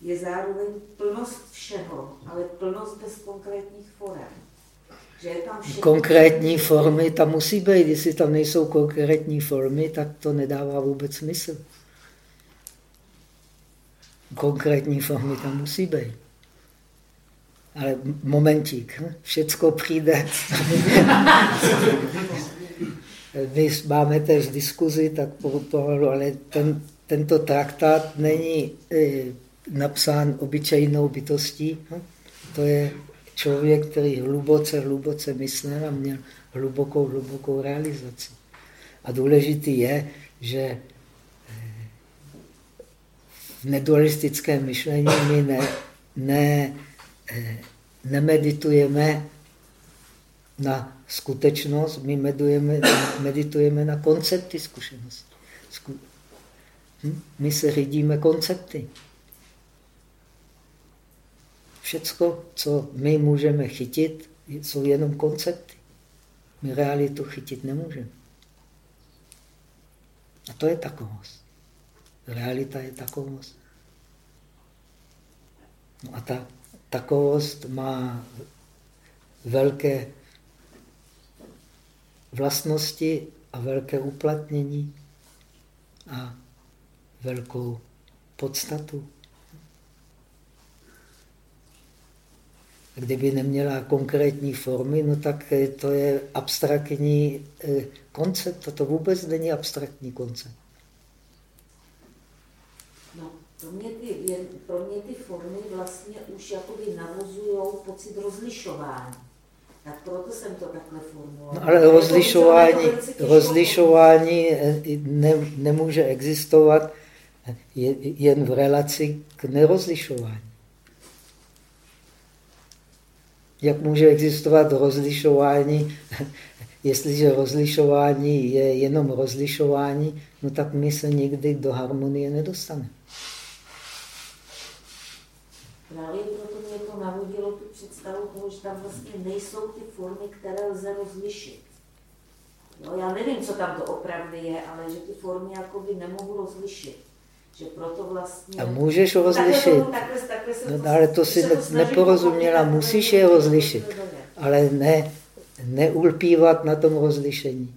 je zároveň plnost všeho, ale plnost bez konkrétních forem. Že je tam Konkrétní formy tam musí být. Jestli tam nejsou konkrétní formy, tak to nedává vůbec smysl konkrétní formy tam musí být. Ale momentík, hm? všecko přijde. My máme tež diskuzi, tak pohodu, ale ten, tento traktát není e, napsán obyčejnou bytostí. Hm? To je člověk, který hluboce, hluboce myslel a měl hlubokou, hlubokou realizaci. A důležitý je, že v nedualistickém myšlení my ne, ne, eh, nemeditujeme na skutečnost, my medujeme, meditujeme na koncepty zkušenosti. Hm? My se řídíme koncepty. Všecko, co my můžeme chytit, jsou jenom koncepty. My realitu chytit nemůžeme. A to je takovost. Realita je takovost. No a ta takovost má velké vlastnosti a velké uplatnění a velkou podstatu. Kdyby neměla konkrétní formy, no tak to je abstraktní eh, koncept. To vůbec není abstraktní koncept. To mě ty, pro mě ty formy vlastně už jakoby navozují pocit rozlišování. Tak proto jsem to takhle formulovala. No, ale rozlišování, rozlišování eh, ne, nemůže existovat je- jen v relaci k nerozlišování. Jak může existovat rozlišování, jestliže rozlišování je jenom rozlišování, no tak my se nikdy do harmonie nedostaneme. Právě proto mě to navodilo tu představu toho, že tam vlastně nejsou ty formy, které lze rozlišit. Jo, já nevím, co tam to opravdu je, ale že ty formy jakoby nemohu rozlišit. Že proto vlastně... A můžeš Takhle rozlišit, to- takhle, takhle se No, to- ale to si ne- neporozuměla, musíš je rozlišit. ale ne, neulpívat na tom rozlišení.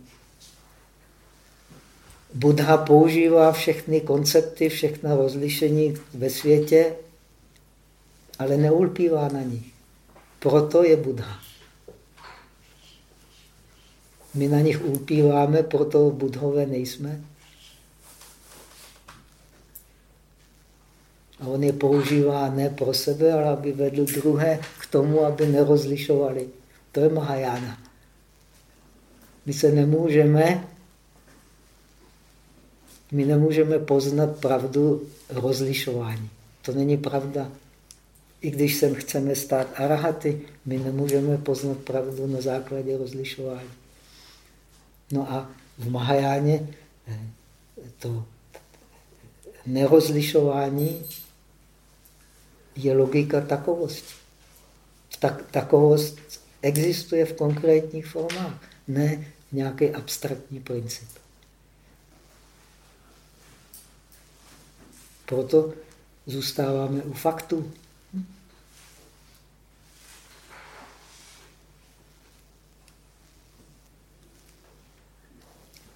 Buddha používá všechny koncepty, všechna rozlišení ve světě, ale neulpívá na nich. Proto je Buddha. My na nich ulpíváme, proto budhové nejsme. A on je používá ne pro sebe, ale aby vedl druhé k tomu, aby nerozlišovali. To je Mahajana. My se nemůžeme, my nemůžeme poznat pravdu rozlišování. To není pravda. I když sem chceme stát arahaty, my nemůžeme poznat pravdu na základě rozlišování. No a v Mahajáně eh, to nerozlišování je logika takovosti. Tak, takovost existuje v konkrétních formách, ne nějaký abstraktní princip. Proto zůstáváme u faktů.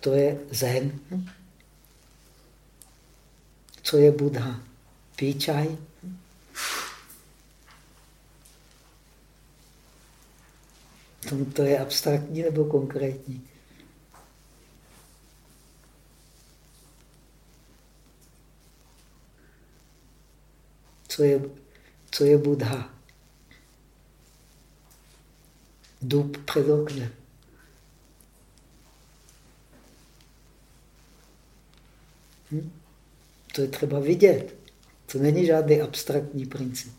To je zen. Co je Buddha? Pí čaj? To, to je abstraktní nebo konkrétní? Co je, co je Buddha? Dub před oknem. Hm? To je třeba vidět. To není žádný abstraktní princip.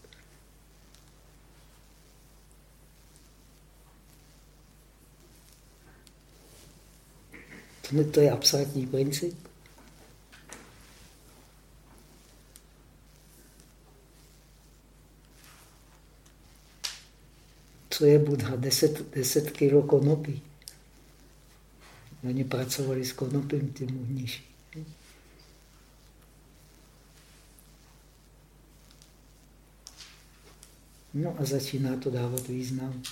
To, to je abstraktní princip. Co je Buddha? Deset, deset kilo konopí. Oni pracovali s konopím, ty mniši. No a začíná to dávat význam.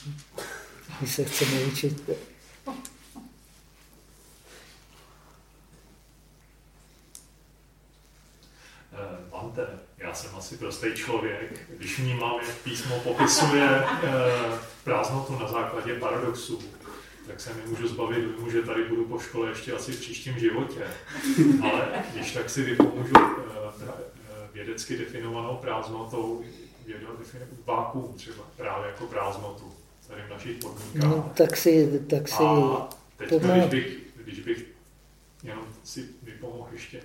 My se chceme učit. Eh, Bante, já jsem asi prostý člověk. Když vnímám, jak písmo popisuje eh, prázdnotu na základě paradoxů, tak se nemůžu zbavit dojmu, že tady budu po škole ještě asi v příštím životě. Ale když tak si vypomůžu eh, vědecky definovanou prázdnotou, věda definuje vákuum třeba, právě jako prázdnotu tady v našich podmínkách. No, tak si, tak si A teď, pomohl. když bych, když bych jenom si vypomohl ještě,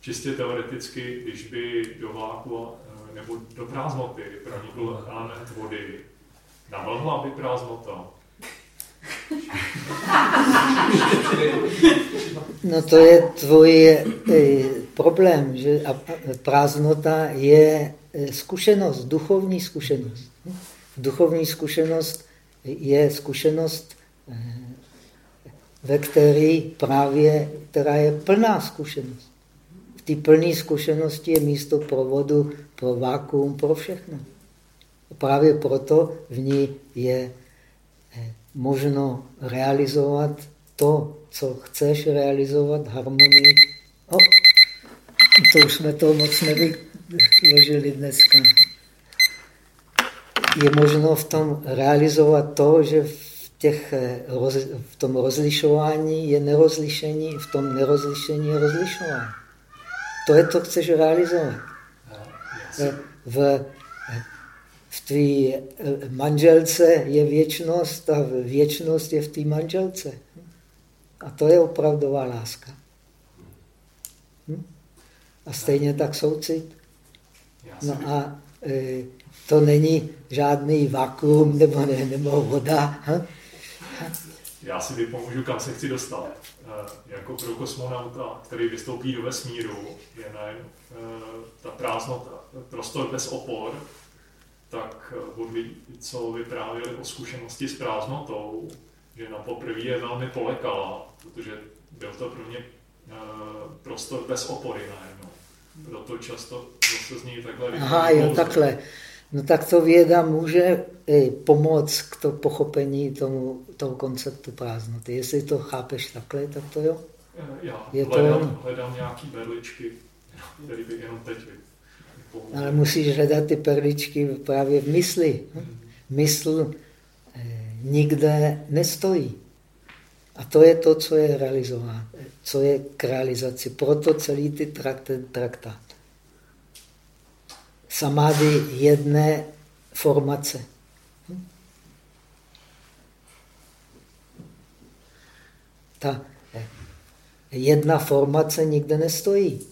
čistě teoreticky, když by do váku nebo do prázdnoty pronikl element vody, navlhla by prázdnota. No to je tvůj eh, problém, že a- a- prázdnota je zkušenost, duchovní zkušenost. Duchovní zkušenost je zkušenost, eh, ve které právě, která je plná zkušenost. V té plné zkušenosti je místo pro vodu, pro vákuum, pro všechno. Právě proto v ní je eh, možno realizovat to, co chceš realizovat, harmonii. O, to už jsme to moc nevyložili dneska. Je možno v tom realizovat to, že v, těch, eh, v tom rozlišování je nerozlišení, v tom nerozlišení je rozlišování. To je to, chceš realizovat. Eh, si, Eh, v, v tvý manželce je věčnost a věčnost je v té manželce. A to je opravdová láska. Hm? A stejně tak soucit. No a e, to není žádný vakuum nebo, ne, nebo voda. Hm? Já si vypomůžu, kam se chci dostat. E, jako pro kosmonauta, který vystoupí do vesmíru, je nejen e, ta prázdnota, prostor bez opor, tak od lidí, co vyprávěli o zkušenosti s prázdnotou, že na poprvé je velmi polekala, protože byl to pro mě prostor bez opory najednou. Proto často zase z něj takhle Aha, jo, takhle. No tak to věda může i pomoct k to pochopení tomu, toho konceptu prázdnoty. Jestli to chápeš takhle, tak to jo. Já je hledám, to hledám nějaký berličky, který by jenom teď pomohly. Ale musíš hledat ty perličky právě v mysli. Hmm. Mysl eh, nikde nestojí. A to je to, co je realizováno, co je k realizaci. Proto celý ty traktát. Samády jedné formace. Ta jedna formace nikde nestojí.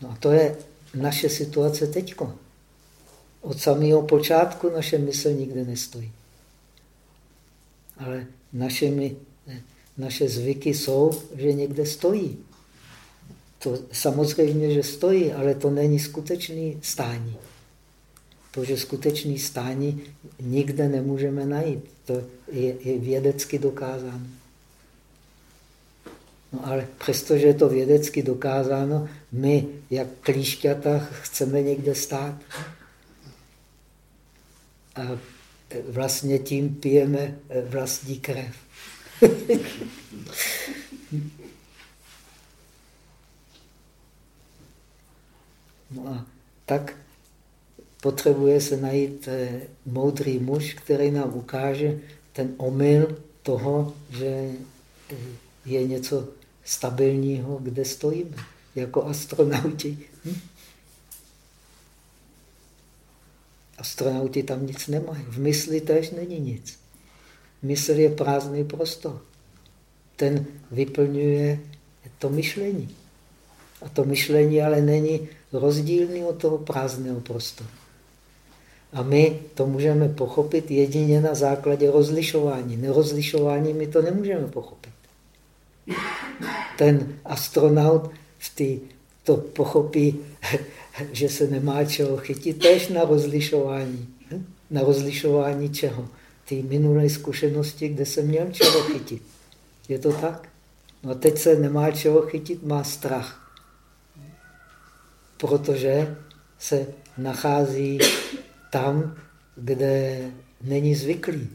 No a to je naše situace teďko. Od samého počátku naše mysl nikde nestojí. Ale našimi, naše zvyky jsou, že někde stojí. To samozřejmě, že stojí, ale to není skutečný stání. Protože skutečný stání nikde nemůžeme najít. To je, je vědecky dokázáno. No ale přestože je to vědecky dokázáno, my, jak klíšťata, chceme někde stát. A vlastně tím pijeme vlastní krev. no a tak potřebuje se najít eh, moudrý muž, který nám ukáže ten omyl toho, že eh, je něco stabilního, kde stojíme, jako astronauti. Hm? Astronauti tam nic nemají. V mysli tež není nic. Mysl je prázdný prostor. Ten vyplňuje to myšlení. A to myšlení ale není rozdílný od toho prázdného prostoru. A my to můžeme pochopit jedině na základě rozlišování. Nerozlišování my to nemůžeme pochopit. Ten astronaut v tý, to pochopí že se nemá čeho chytit, tež na rozlišování. Hm? Na rozlišování čeho? Ty minulé zkušenosti, kde se měl čeho chytit. Je to tak? No a teď se nemá čeho chytit, má strach. Protože se nachází tam, kde není zvyklý.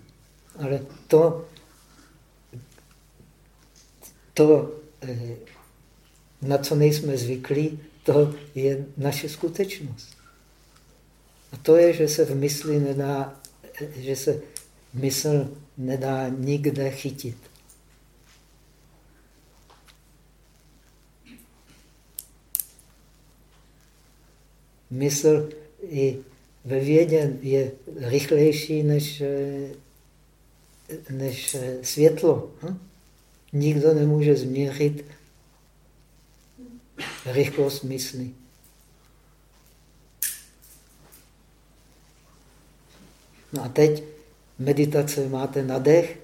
Ale to, to eh, na co nejsme zvyklí, to je naše skutečnost. A to je, že se v mysli nedá, že se mysl nedá nikde chytit. Mysl i ve vědě je rychlejší než, než světlo. Hm? Nikdo nemůže změřit rychlost mysli. No a teď meditace máte na dech,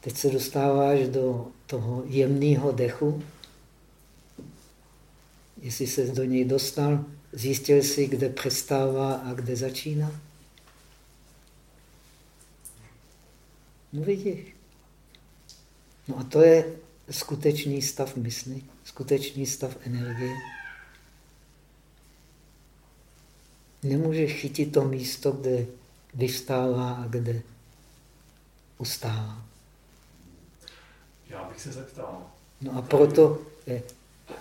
teď se dostáváš do toho jemného dechu. Jestli se do něj dostal, zjistil jsi, kde přestává a kde začíná. No vidíš. No a to je skutečný stav mysli skutečný stav energie. Nemůže chytit to místo, kde vystává a kde ustává. Já bych se zeptal. No a proto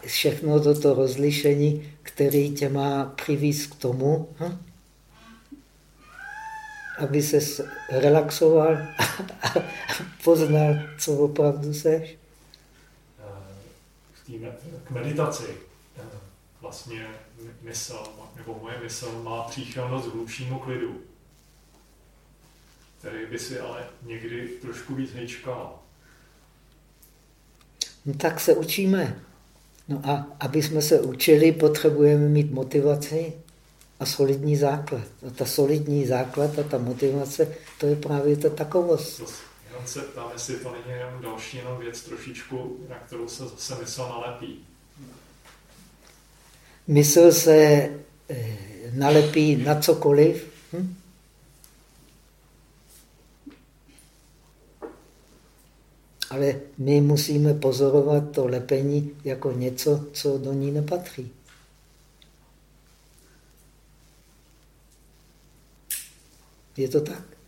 všechno toto rozlišení, který tě má přivízt k tomu, hm? aby se relaxoval a poznal, co opravdu seš k meditaci. vlastně mysl, nebo moje mysl má příchylnost k hlubšímu klidu, který by si ale někdy trošku víc hejčkala. No tak se učíme. No a aby jsme se učili, potřebujeme mít motivaci a solidní základ. A ta solidní základ a ta motivace, to je právě ta takovost. Jenom se ptám, jestli to není jenom další jenom věc trošičku, na kterou se zase mysl nalepí. Mysl se eh, nalepí na cokoliv. Hm? Ale my musíme pozorovat to lepení jako něco, co do ní nepatří. Je to tak?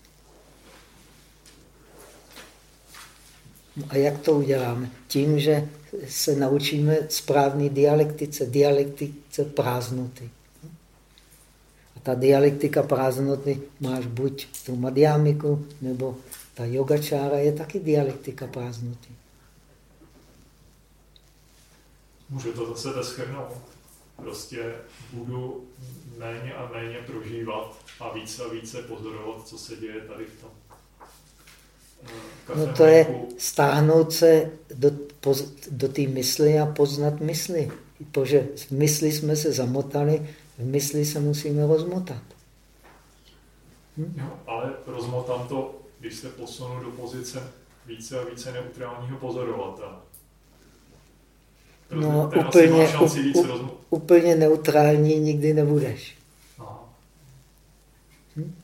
No a jak to uděláme? Tím, že se naučíme správný dialektice, dialektice prázdnoty. A ta dialektika prázdnoty máš buď tu madhyamiku, nebo ta yogačára je taky dialektika prázdnoty. Můžu to zase schrnout. Prostě budu méně a méně prožívat a více a více pozorovat, co se děje tady v tom. No to je stáhnout se do, do té mysli a poznat mysli. Protože v mysli jsme se zamotali, v mysli se musíme rozmotat. Hm? Jo, ale rozmotám to, když se posunu do pozice více a více neutrálního pozorovatele. No, úplně, u, u, úplně neutrální nikdy nebudeš. Hm?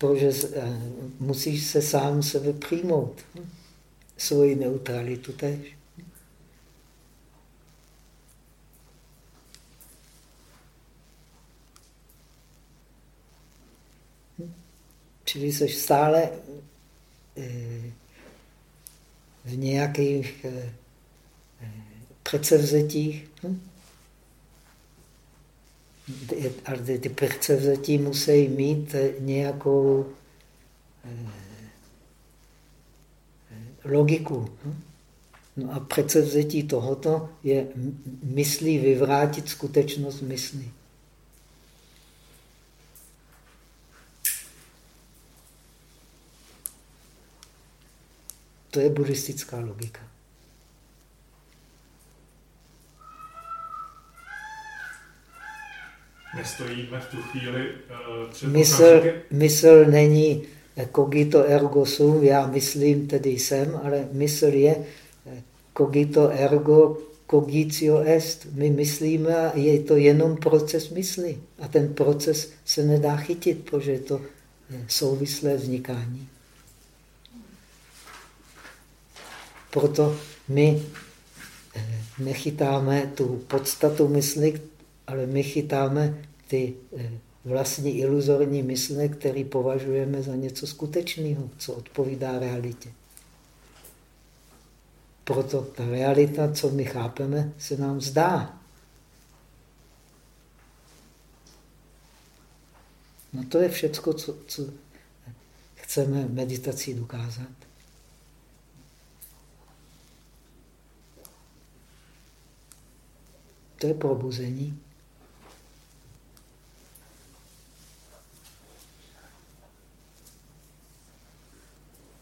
Protože eh, musíš se sám sebe přijmout. Svoji neutralitu tež. Čili jsi stále eh, v nějakých eh, předsevzetích. Hm? Ale ty předsevzetí musí mít nějakou eh, logiku. Hm? No a předsevzetí tohoto je myslí vyvrátit skutečnost mysli. To je buddhistická logika. Nestojíme v tu chvíli uh, před mysl, mysl není cogito ergo sum, já myslím, tedy jsem, ale mysl je eh, cogito ergo cogitio est. My myslíme a je to jenom proces mysli. A ten proces se nedá chytit, protože je to souvislé vznikání. Proto my eh, nechytáme tu podstatu mysli, ale my chytáme ty eh, vlastní iluzorní mysle, které považujeme za něco skutečného, co odpovídá realitě. Proto ta realita, co my chápeme, se nám zdá. No to je všecko, co, co chceme meditací dokázat. To je probuzení.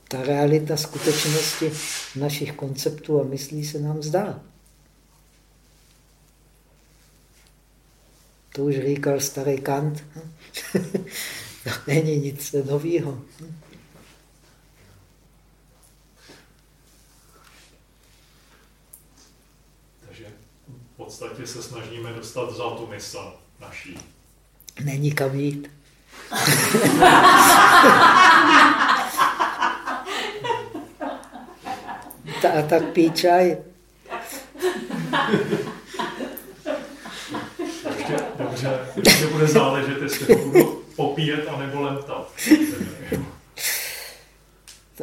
Ta realita skutečnosti našich konceptů a myslí se nám zdá. To už říkal starý Kant. to není nic nového. Takže v podstatě se snažíme dostat za tu mysl naší. Není kam jít. a tak pí čaj. dobře, ještě bude záležet, jestli to budu popíjet a nebo lemtat.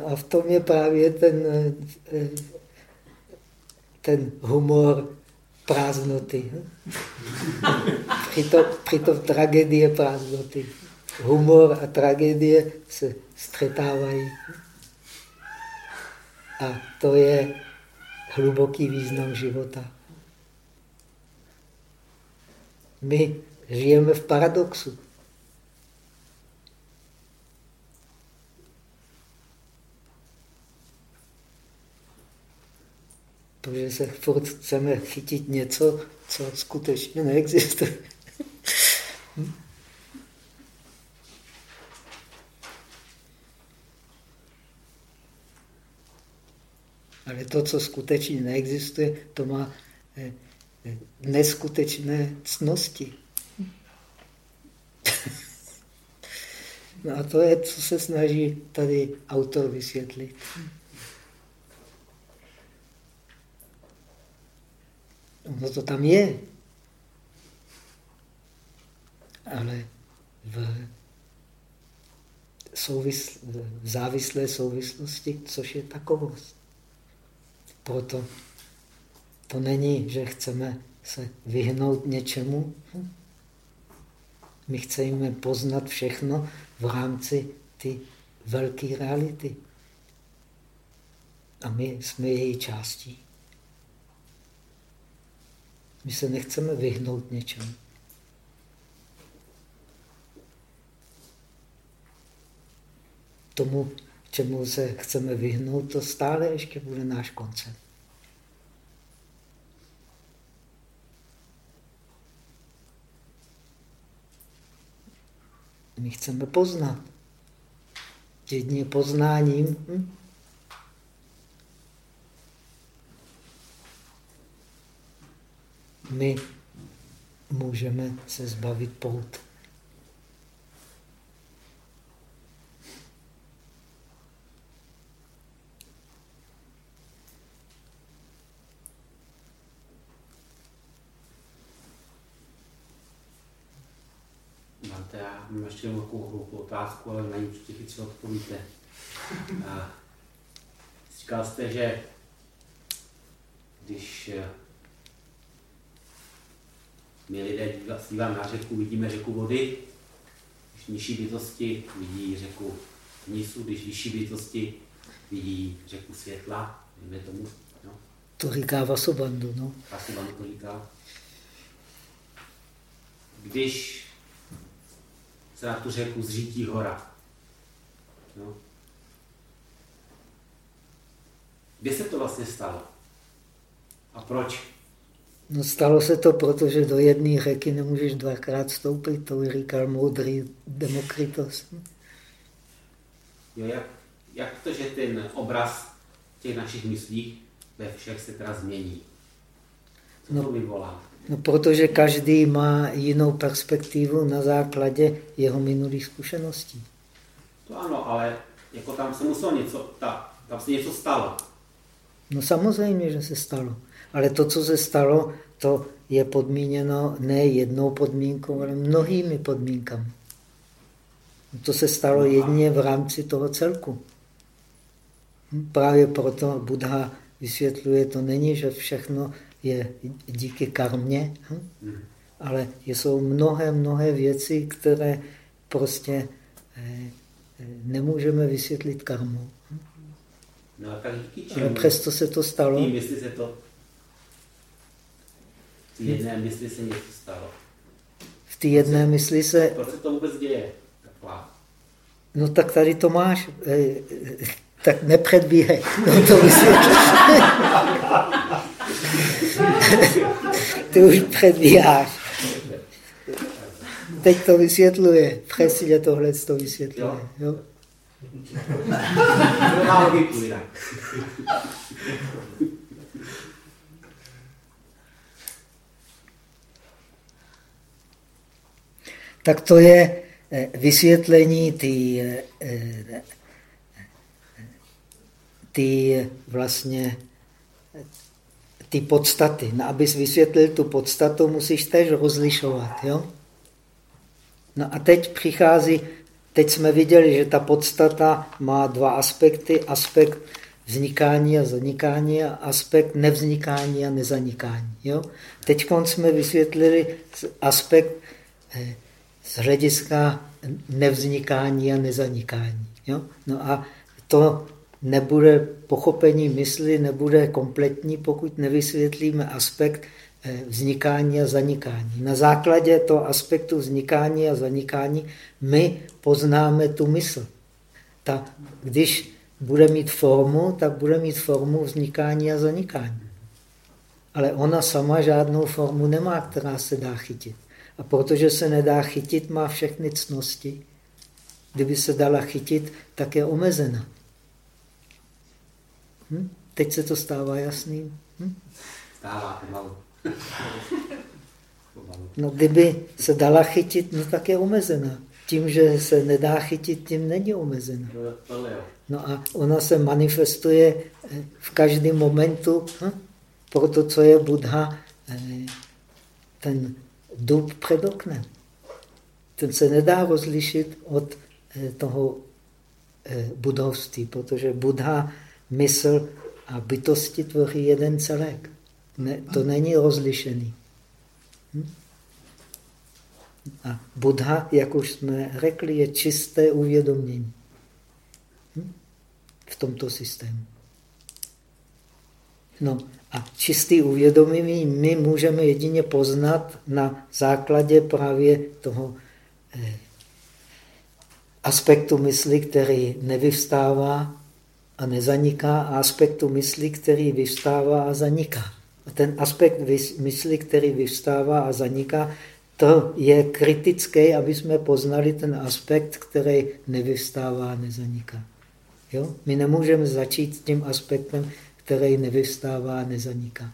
A v tom je právě ten, ten humor prázdnoty. Přitom, přitom tragédie prázdnoty. Humor a tragédie se střetávají. A to je hluboký význam života. My žijeme v paradoxu. Protože se furt chceme chytit něco, co skutečně neexistuje. Ale to, co skutečně neexistuje, to má eh, eh, neskutečné cnosti. No a to je, co se snaží tady autor vysvětlit. No to tam je. Ale v, souvisl, v závislé souvislosti, což je takovost. Proto to není, že chceme se vyhnout něčemu. My chceme poznat všechno v rámci ty velké reality. A my jsme její částí. My se nechceme vyhnout něčemu. Tomu, čemu se chceme vyhnout, to stále ještě bude náš koncept. My chceme poznat. Jedině poznáním hm? my můžeme se zbavit pout. Máte, já mám ještě takovou hloupou otázku, ale na ní určitě chytře odpovíte. A říkal jste, že když eh, my lidé díváme na řeku, vidíme řeku vody, když nižší bytosti vidí řeku nisu, když vyšší bytosti vidí řeku světla, dejme tomu. No. To říká Vasobandu, no. Vasobandu to říká. Když se na tu řeku zřítí hora, no. Kde se to vlastně stalo? A proč? No stalo se to, protože do jedné řeky nemůžeš dvakrát stoupit, to říkal moudrý Demokritos. Jo, jak, jak to, že ten obraz těch našich myslí ve všech se teda změní? Co no, to vyvolá? No, protože každý má jinou perspektivu na základě jeho minulých zkušeností. To ano, ale jako tam se muselo něco, ta, tam se něco stalo. No samozřejmě, že se stalo. Ale to, co se stalo, to je podmíněno ne jednou podmínkou, ale mnohými podmínkami. To se stalo jedině v rámci toho celku. Právě proto Buddha vysvětluje, to není, že všechno je díky karmě, hm? ale jsou mnohé, mnohé věci, které prostě eh, nemůžeme vysvětlit karmou. No a díky čemu? Ale přesto se to stalo. Tím, jestli se to v jedné mysli se něco stalo. V té jedné mysli se... Proč se to vůbec děje? Taková. No tak tady to máš. Eh, tak nepředbíhej. No to Ty už předbíháš. Teď to vysvětluje. Přesně tohle to vysvětluje. Jo? tak to je eh, vysvětlení ty, eh, eh, ty vlastně ty podstaty. No, abys vysvětlil tu podstatu, musíš tež rozlišovat. Jo? No a teď přichází, teď jsme viděli, že ta podstata má dva aspekty. Aspekt vznikání a zanikání a aspekt nevznikání a nezanikání. Jo? Teď jsme vysvětlili aspekt z hlediska nevznikání a nezanikání. Jo? No a to nebude pochopení mysli, nebude kompletní, pokud nevysvětlíme aspekt eh, vznikání a zanikání. Na základě toho aspektu vznikání a zanikání my poznáme tu mysl. Ta, když bude mít formu, tak bude mít formu vznikání a zanikání. Ale ona sama žádnou formu nemá, která se dá chytit. A protože se nedá chytit, má všechny cnosti. Kdyby se dala chytit, tak je omezena. Hm? Teď se to stává jasným. Hm? Stává pomalu. No, kdyby se dala chytit, no tak je omezená. Tím, že se nedá chytit, tím není omezená. No a ona se manifestuje eh, v každém momentu. Hm? Proto, co je Buddha, eh, ten dub před oknem. Ten se nedá rozlišit od eh, toho budovství, protože Buddha mysl a bytosti tvoří jeden celek. Ne, to není rozlišený. Hm? A Buddha, jak už jsme řekli, je čisté uvědomění hm? v tomto systému. No a čistý uvědomění my můžeme jedině poznat na základě právě toho eh, aspektu mysli, který nevyvstává a nezaniká, a aspektu mysli, který vyvstává a zaniká. A ten aspekt mysli, který vyvstává a zaniká, to je kritické, aby jsme poznali ten aspekt, který nevyvstává a nezaniká. Jo? My nemůžeme začít s tím aspektem, který nevyvstává a nezaniká.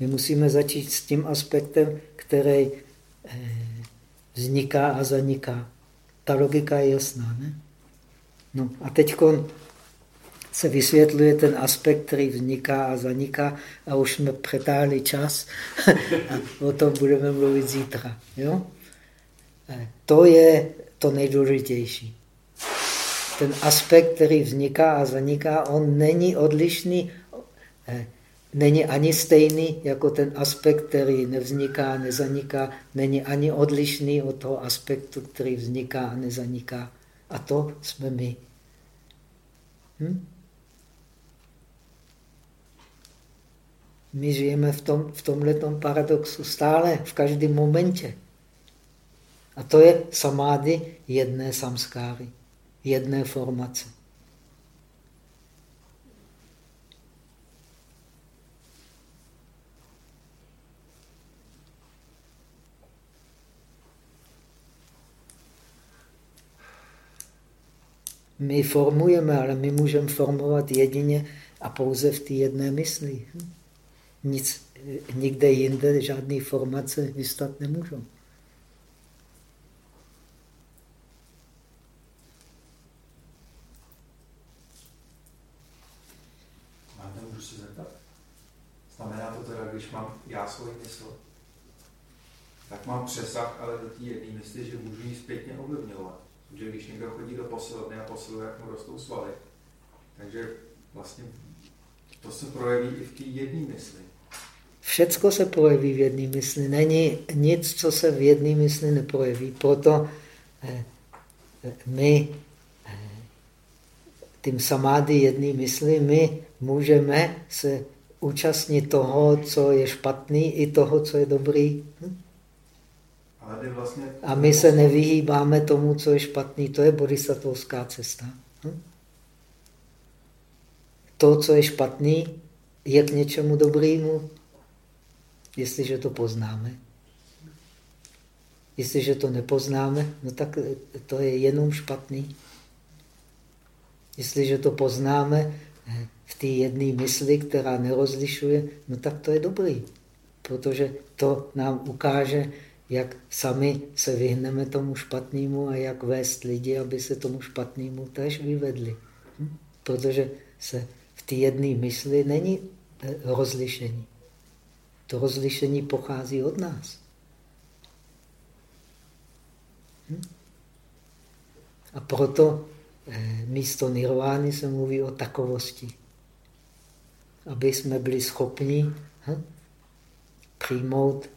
My musíme začít s tím aspektem, který eh, vzniká a zaniká. Ta logika je jasná, ne? No a teď se vysvětluje ten aspekt, který vzniká a zaniká a už jsme přetáhli čas a o tom budeme mluvit zítra. Jo? To je to nejdůležitější. Ten aspekt, který vzniká a zaniká, on není odlišný, eh, není ani stejný jako ten aspekt, který nevzniká, nezaniká, není ani odlišný od toho aspektu, který vzniká a nezaniká. A to jsme my. Hm? My žijeme v, tom, v tomhletom paradoxu stále, v každém momentě. A to je samády jedné samskáry, jedné formace. My formujeme, ale my můžeme formovat jedině a pouze v té jedné mysli. Nic, nikde jinde žádné formace vystat nemůžou. Máte, můžu se zeptat? Znamená to teda, když mám já svoji mysl, tak mám přesah, ale do té jedné mysli, že můžu ji zpětně ovlivňovat. Že když někdo chodí do posilovny a posiluje, jak mu rostou svaly, takže vlastně to se projeví i v té jedné mysli. Všecko se projeví v jedné mysli. Není nic, co se v jedné mysli neprojeví. Proto eh, my eh, tím samády jedné mysli, my můžeme se účastnit toho, co je špatný, i toho, co je dobrý. Hm? Vlastně... A my se nevyhýbáme tomu, co je špatný. To je bodhisattvovská cesta. Hm? To, co je špatný, je k něčemu dobrému jestliže to poznáme. Jestliže to nepoznáme, no tak to je jenom špatný. Jestliže to poznáme eh, v té jedné mysli, která nerozlišuje, no tak to je dobrý. Protože to nám ukáže, jak sami se vyhneme tomu špatnému a jak vést lidi, aby se tomu špatnému tež vyvedli. Hm? Protože se v té jedné mysli není eh, rozlišení. To rozlišení pochází od nás. Hm? A proto eh, místo nirvány se mluví o takovosti. Aby jsme byli schopni hm, přijmout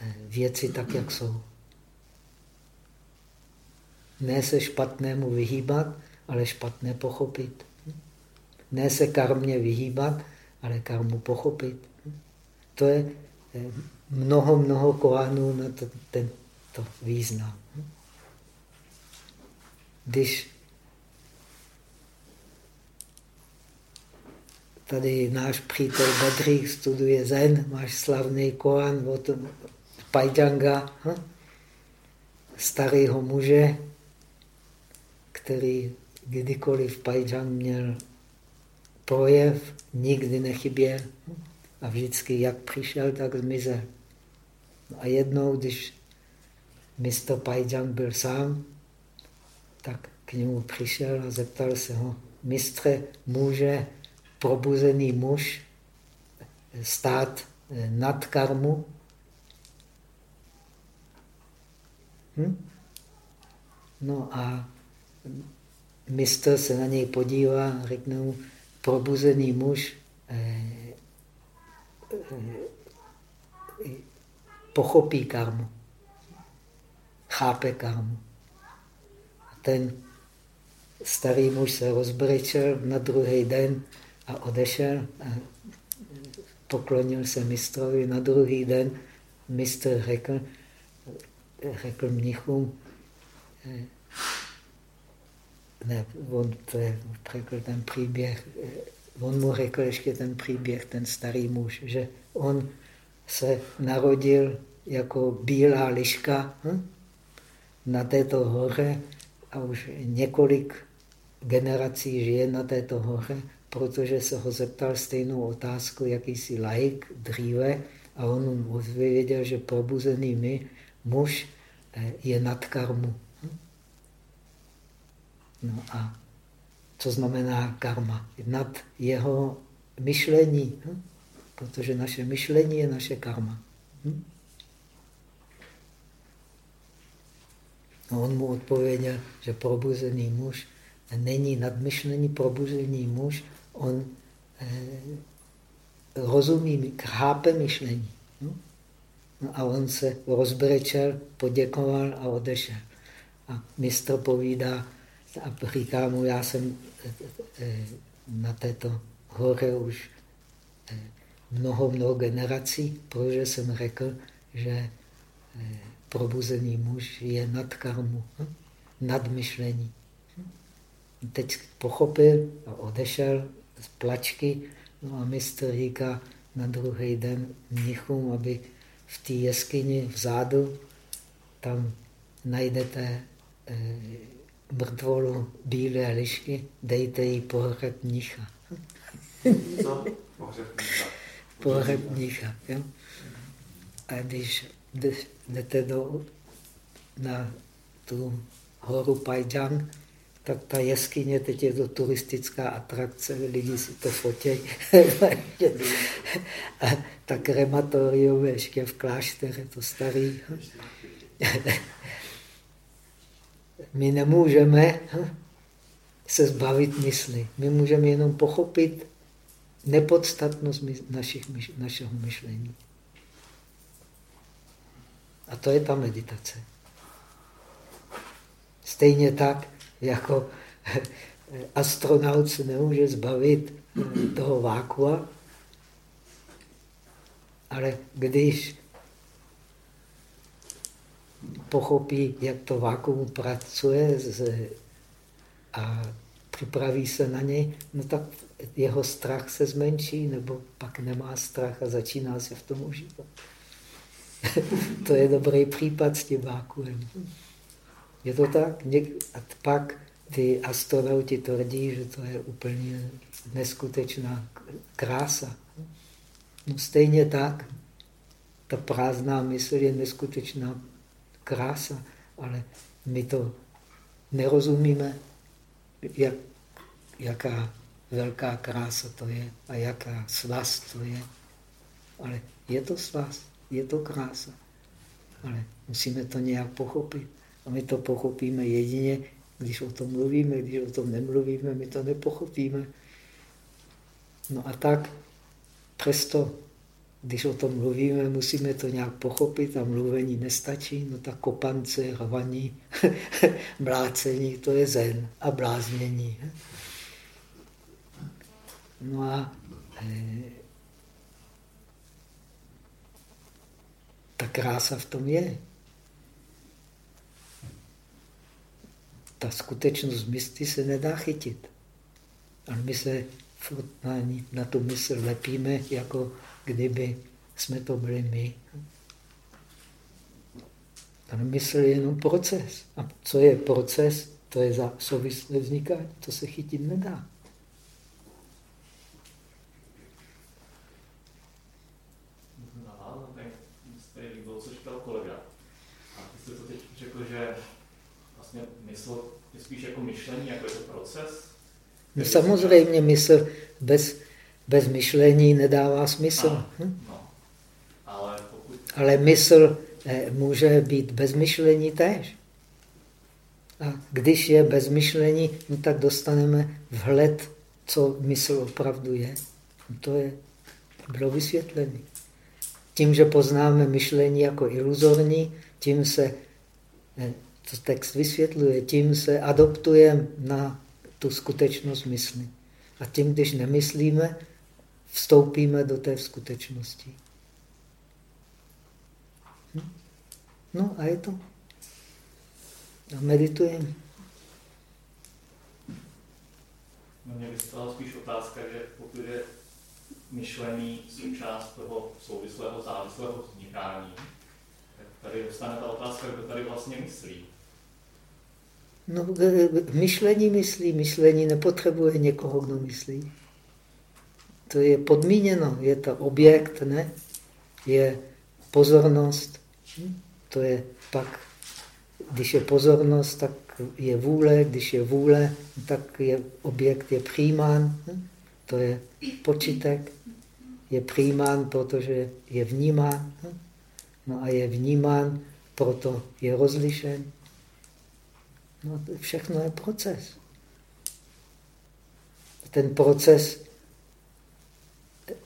eh, věci tak, jak jsou. Ne se špatnému vyhýbat, ale špatné pochopit. Hm? Ne se karmě vyhýbat, ale karmu pochopit. To je eh, mnoho, mnoho koánů na to, tento význam. Když tady náš přítel Badrik studuje Zen, máš slavný koán od Pajdanga, hm? starého muže, který kdykoliv Pajdang měl projev, nikdy nechyběl a vždycky jak přišel, tak zmizel. No a jednou, když mistr Pajdang byl sám, tak k němu přišel a zeptal se ho, mistře, může probuzený muž stát eh, nad karmu? Hm? No a mistr se na něj podívá a řekne mu, probuzený muž eh, pochopí karmu, chápe karmu. A ten starý muž se rozbrečel na druhý den a odešel a poklonil se mistrovi. Na druhý den mistr řekl, řekl mnichům, eh, ne, on to je, řekl ten příběh, eh, on mu řekl ještě ten příběh, ten starý muž, že on se narodil jako bílá liška hm? na této hoře a už několik generací žije na této hoře protože se ho zeptal stejnou otázku jakýsi laik dříve a on mu odpověděl, že probuzený my, muž eh, je nad karmu. Hm? No a co znamená karma? Nad jeho myšlení, hm? protože naše myšlení je naše karma. Hm? A on mu odpověděl, že probuzený muž není nadmyšlený probuzený muž, on eh, rozumí, chápe myšlení. No? No a on se rozbrečel, poděkoval a odešel. A mistr povídá a říká mu, já jsem eh, eh, na této hoře už eh, mnoho, mnoho generací, protože jsem řekl, že probuzený muž je nad karmu, hm? nad myšlení. Teď pochopil a odešel z plačky. No a mistr říká na druhý den mnichům, aby v té jeskyni vzadu tam najdete eh, mrtvolu bílé lišky, dejte jí pohřeb mnicha. Co? Pohřeb mnicha. Jo? A když jdete do, na tu horu Pajjang, tak ta jeskyně, teď je to turistická atrakce, lidi si to fotí. a ta krematorium ještě v klášteře, to starý. My nemůžeme se zbavit mysli. My můžeme jenom pochopit nepodstatnost našich, našeho myšlení. A to je ta meditace. Stejně tak, jako astronaut se nemůže zbavit toho vákua, ale když pochopí, jak to vákuum pracuje a připraví se na něj, no tak jeho strach se zmenší, nebo pak nemá strach a začíná se v tom užívat. to je dobrý případ s tím vákuem. Je to tak? A pak ty astronauti tvrdí, že to je úplně neskutečná krása. No stejně tak, ta prázdná mysl je neskutečná krása, ale my to nerozumíme, jak, jaká velká krása to je a jaká svaz to je. Ale je to svaz, je to krása. Ale musíme to nějak pochopit. A my to pochopíme jedině, když o tom mluvíme, když o tom nemluvíme, my to nepochopíme. No a tak přesto, když o tom mluvíme, musíme to nějak pochopit a mluvení nestačí. No tak kopance, rvaní, mlácení, to je zen a bláznění. No a e, ta krása v tom je. Ta skutečnost mysli se nedá chytit. Ale my se na, na tu mysl lepíme, jako kdyby jsme to byli my. A mysl je jenom proces. A co je proces? To je za souvislé vznikání. To se chytit nedá. mysl je spíš jako myšlení, jako je to proces? No, samozřejmě mysl bez, bez myšlení nedává smysl. Hm? no. Ale, pokud... Ale mysl eh, může být bez myšlení též. A když je bez myšlení, no tak dostaneme vhled, co mysl opravdu je. No to je bylo vysvětlené. Tím, že poznáme myšlení jako iluzorní, tím se eh, to text vysvětluje, tím se adoptujeme na tu skutečnost mysli. A tím, když nemyslíme, vstoupíme do té skutečnosti. Hm? No a je to. A meditujeme. No mě vystala spíš otázka, že pokud je myšlení součást toho souvislého závislého vznikání, tak tady dostane ta otázka, kdo tady vlastně myslí. No, myšlení myslí, myšlení nepotřebuje někoho, kdo myslí. To je podmíněno, je to objekt, ne? Je pozornost, hm? to je pak, když je pozornost, tak je vůle, když je vůle, tak je objekt je přijímán, hm? to je počítek, je přijímán, protože je vnímán, hm? no a je vnímán, proto je rozlišen. No, všechno je proces. Ten proces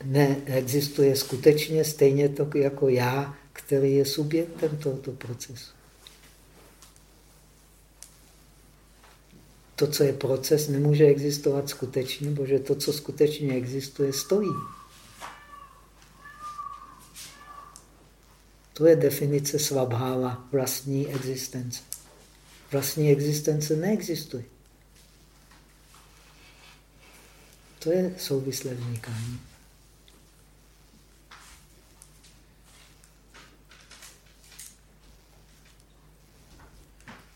neexistuje skutečně stejně to jako já, který je subjektem tohoto procesu. To, co je proces, nemůže existovat skutečně, protože to, co skutečně existuje, stojí. To je definice svabháva, vlastní existence vlastní existence neexistuje. To je souvislé vznikání.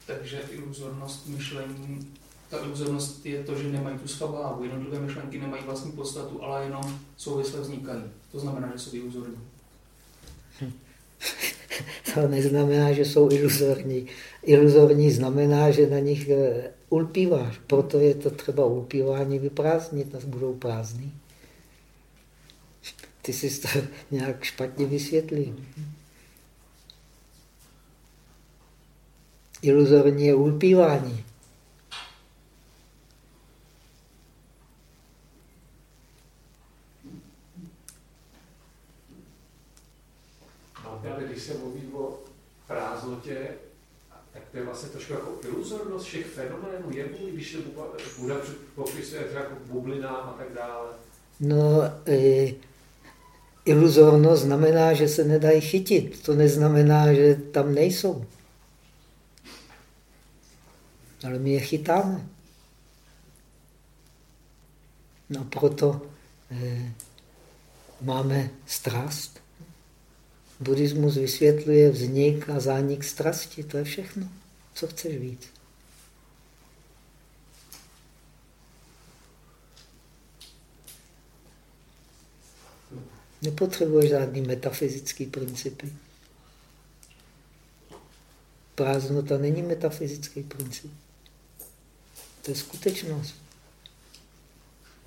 Takže iluzornost myšlení, ta iluzornost je to, že nemají tu svabávu, jednotlivé myšlenky nemají vlastní podstatu, ale jenom souvisle vznikají. To znamená, že jsou iluzorní. To neznamená, že jsou iluzorní. Iluzorní znamená, že na nich eh, ulpíváš. Proto je to třeba ulpívání vyprázdnit a budou prázdný. Ty jsi to nějak špatně vysvětlil. Iluzorní je ulpívání. když se mluví o prázdnotě, tak to je vlastně trošku jako iluzornost všech fenoménů, jevů, když se Buda popisuje jako bublinám a tak dále. No, e, iluzornost znamená, že se nedají chytit. To neznamená, že tam nejsou. Ale my je chytáme. No proto e, máme strast. Buddhismus vysvětluje vznik a zánik strasti. To je všechno. Co chceš víc? Nepotřebuješ žádný metafyzický principy. Prázdnota není metafyzický princip. To je skutečnost.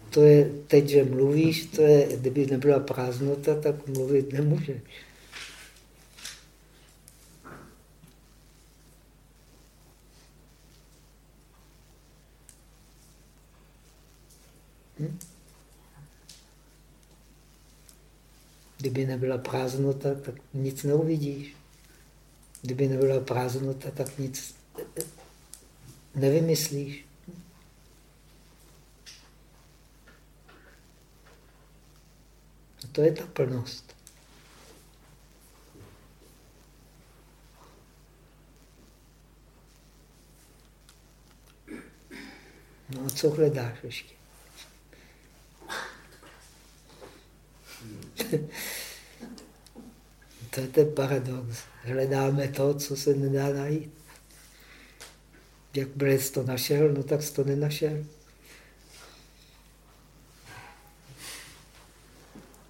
To je, teď, že mluvíš, to je, kdyby nebyla prázdnota, tak mluvit nemůžeš. Hm? Kdyby nebyla prázdnota, tak nic neuvidíš. Kdyby nebyla prázdnota, tak nic nevymyslíš. To je ta plnost. No a co hledáš ještě? to je ten paradox. Hledáme to, co se nedá najít. Jak Brez to našel, no tak to nenašel.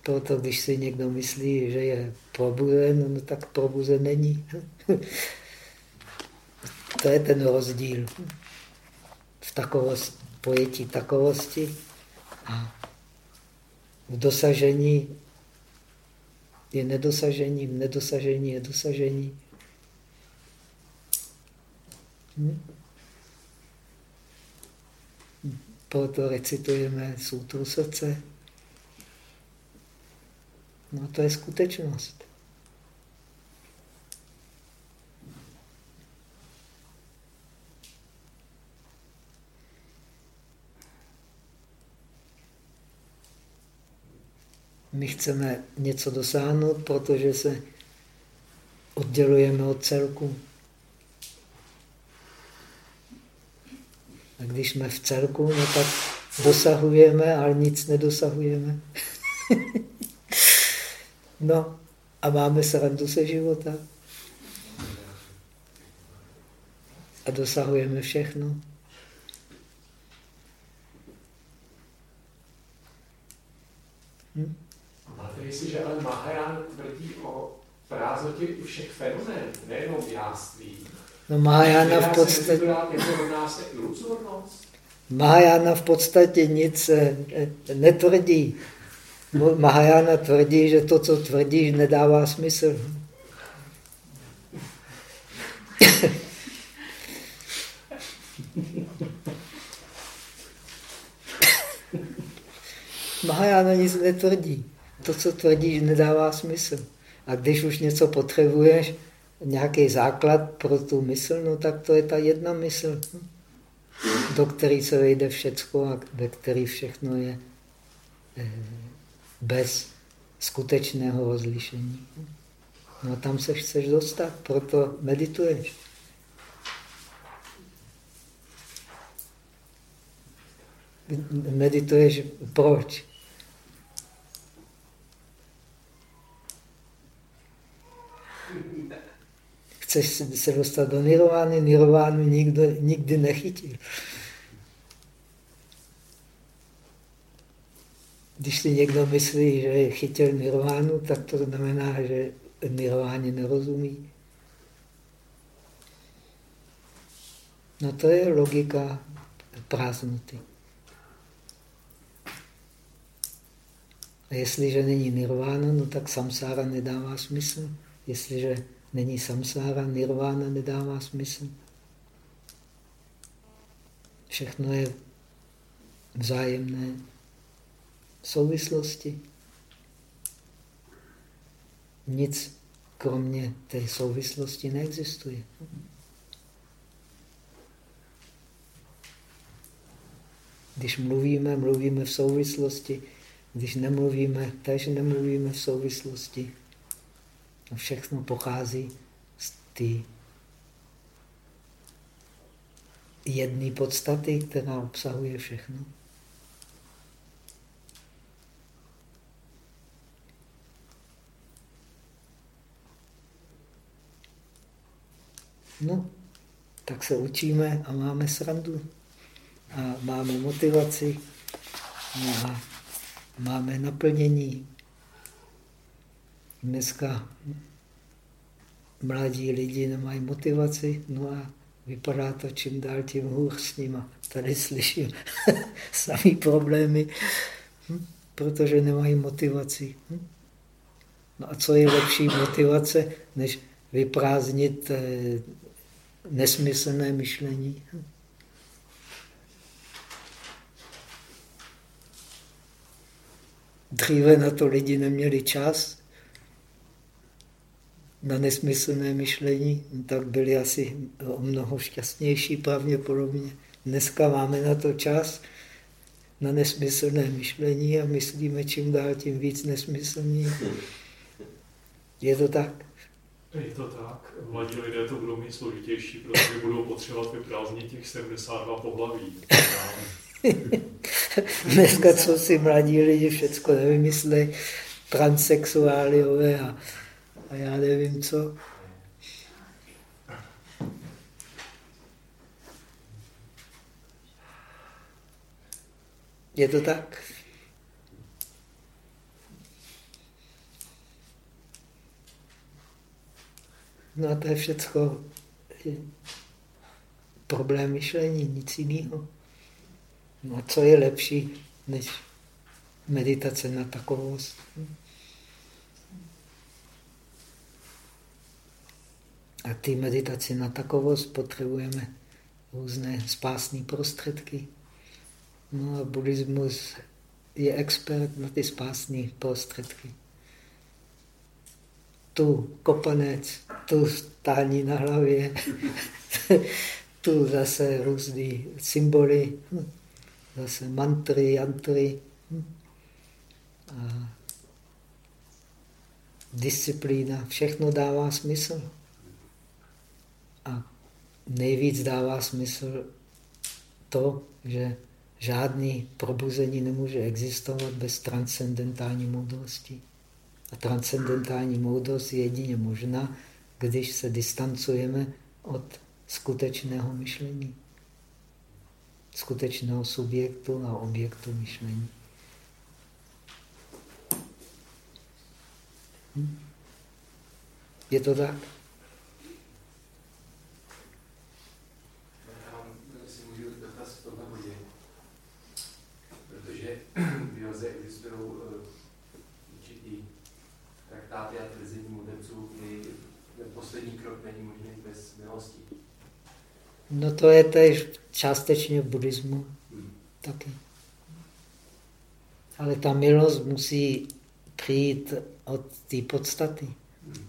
Proto když si někdo myslí, že je probuzen, no tak probuzen není. to je ten rozdíl v takovost, pojetí takovosti a v dosažení je nedosažení, v nedosažení je dosažení. Hm? Proto recitujeme sutru srdce. No to je skutečnost. My chceme něco dosáhnout, protože se oddělujeme od celku. A když jsme v celku, no tak dosahujeme, ale nic nedosahujeme. no a máme srandu se života. A dosahujeme všechno. Hm? Máte jestliže ale Mahaján tvrdí o prázdnotě u všech fenoménů, nejenom jáství. No Mahajana v podstatě... Mahajana v podstatě nic eh, eh, netvrdí. Mahajana tvrdí, že to, co tvrdíš, nedává smysl. Mahajana nic netvrdí. To, co tvrdíš, nedává smysl. A když už něco potřebuješ, nějaký základ pro tu mysl, no tak to je ta jedna mysl, do které se vejde všecko a ve který všechno je eh, bez skutečného rozlišení. No tam se chceš dostat, proto medituješ. Medituješ proč? chceš se dostat do nirvány, nirvánu nikdo nikdy nechytil. Když si někdo myslí, že chytil nirvánu, tak to znamená, že nirváně nerozumí. No to je logika prázdnoty. A jestliže není nirvána, no tak samsára nedává smysl. Jestliže není samsára, nirvána nedává smysl. Všechno je vzájemné souvislosti. Nic kromě té souvislosti neexistuje. Když mluvíme, mluvíme v souvislosti. Když nemluvíme, tež nemluvíme v souvislosti. A všechno pochází z té jedné podstaty, která obsahuje všechno. No, tak se učíme a máme srandu. A máme motivaci. A máme naplnění. Dneska mladí lidi nemají motivaci, no a vypadá to čím dál tím hůř s nima. Tady slyším samý problémy, hm? protože nemají motivaci. Hm? No a co je lepší motivace, než vyprázdnit eh, nesmyslné myšlení? Dříve na to lidi neměli čas, na nesmyslné myšlení, tak byli asi o mnoho šťastnější pravděpodobně. Dneska máme na to čas, na nesmyslné myšlení a myslíme čím dál tím víc nesmyslný. Je to tak? Je to tak. Mladí lidé to budou mít složitější, protože budou potřebovat vyprázdnit těch 72 pohlaví. Dneska, co si mladí lidi všecko nevymyslí, transsexuáliové a, a já nevím co. Je to tak? No a to je všecko problém myšlení, nic jiného. No a co je lepší než meditace na takovost? A ty meditaci na takovost potřebujeme různé spásné prostředky. No a buddhismus je expert na ty spásné prostředky. Tu kopanec, tu stání na hlavě, tu zase různé symboly, zase mantry, jantry. A disciplína, všechno dává smysl. A nejvíc dává smysl to, že žádný probuzení nemůže existovat bez transcendentální moudrosti. A transcendentální moudrost je jedině možná, když se distancujeme od skutečného myšlení, skutečného subjektu a objektu myšlení. Hm? Je to tak? v Joze existují uh, bez milosti. No to je tež částečně v buddhismu hmm. taky. Ale ta milost musí přijít od té podstaty. Hmm.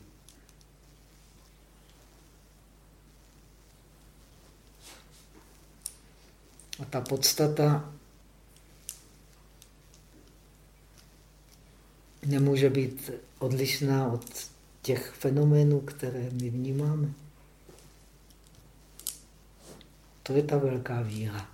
A ta podstata nemůže být odlišná od těch fenoménů, které my vnímáme. To je ta velká víra.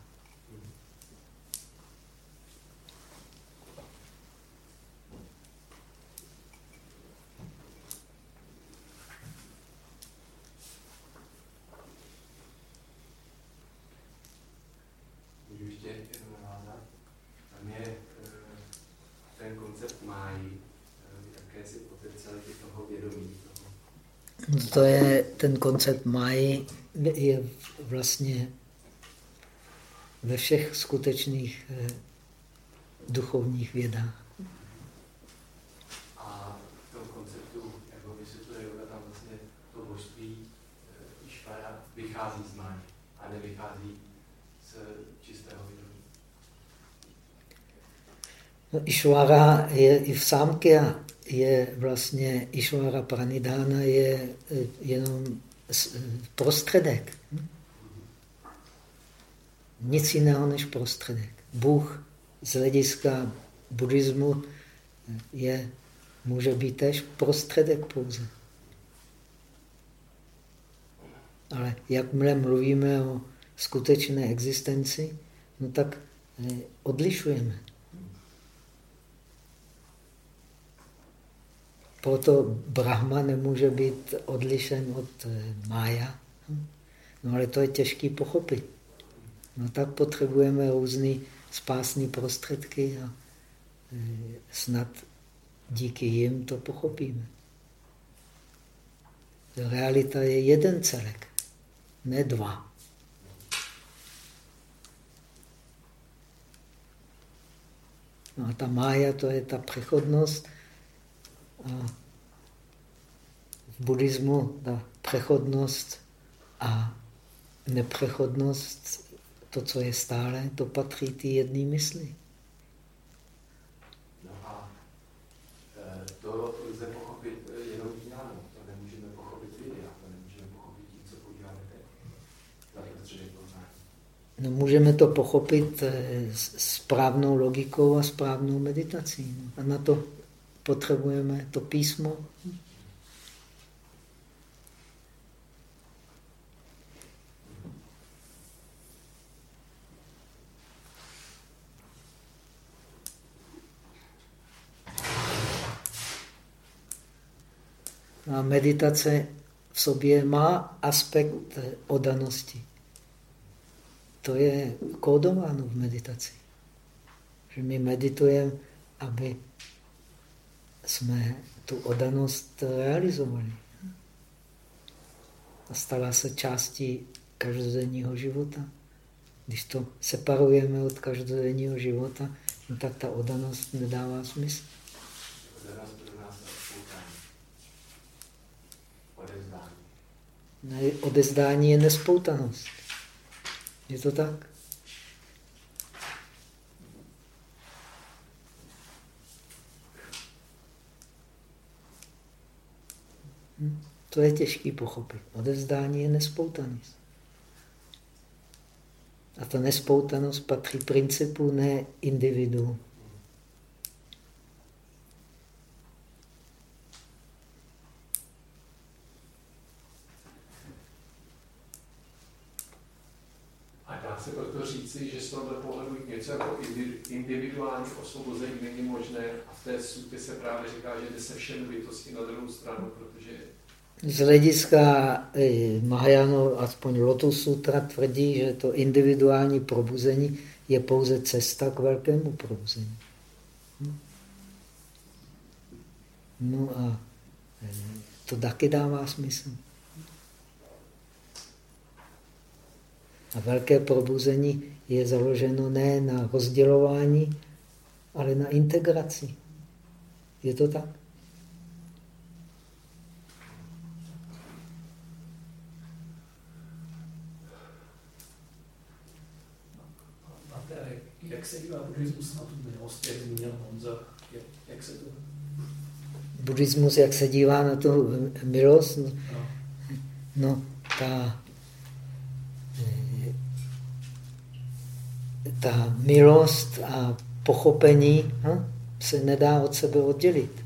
to je ten koncept mají, je vlastně ve všech skutečných eh, duchovních vědách. A v tom konceptu, jak ho vysvětluje yoga, tam vlastně to božství eh, Išvara vychází z máji a nevychází z čistého vědomí. No, Išvara je i v sámky a je vlastně Išvara Pranidána je e, jenom prostředek. Nic jiného než prostředek. Bůh z hlediska buddhismu je, může být tež prostředek pouze. Ale jakmile mluvíme o skutečné existenci, no tak e, odlišujeme. Proto Brahma nemůže být odlišen od eh, Mája. No ale to je těžký pochopit. No tak potřebujeme různé spásné prostředky a eh, snad díky jim to pochopíme. Realita je jeden celek, ne dva. No a ta mája, to je ta přechodnost, a v buddhismu ta přechodnost a nepřechodnost, to, co je stále, to patří ty jedné mysli. No a e, to lze pochopit e, jenom to nemůžeme pochopit videa, to nemůžeme pochopit tím, co podíváme teď. No, můžeme to pochopit e, správnou logikou a správnou meditací. A na to potřebujeme to písmo. Meditace v sobě má aspekt odanosti. To je kódováno v meditaci. Že my meditujeme, aby jsme tu odanost realizovali. A stala se částí každodenního života. Když to separujeme od každodenního života, no tak ta odanost nedává smysl. Ne, odezdání je nespoutanost. Je to tak? Hm? To je těžký pochopit. Odevzdání je nespoutanost. A ta nespoutanost patří principu, ne individu. A dá se proto říci, že z tohoto pohledu něco jako individuální osvobození není možné a v té sutě se právě říká, že jde se všemi bytosti na druhou stranu, protože z hlediska eh, Mahajanu, aspoň Lotus Sutra, tvrdí, že to individuální probuzení je pouze cesta k velkému probuzení. Hm? No a eh, to taky dává smysl. A velké probuzení je založeno ne na rozdělování, ale na integraci. Je to tak? jak se dívá buddhismus na tu milost, jak zmínil Honza, jak, jak se to... Buddhismus, jak se dívá na tu milost? No, no ta, ta milost a pochopení no, se nedá od sebe oddělit.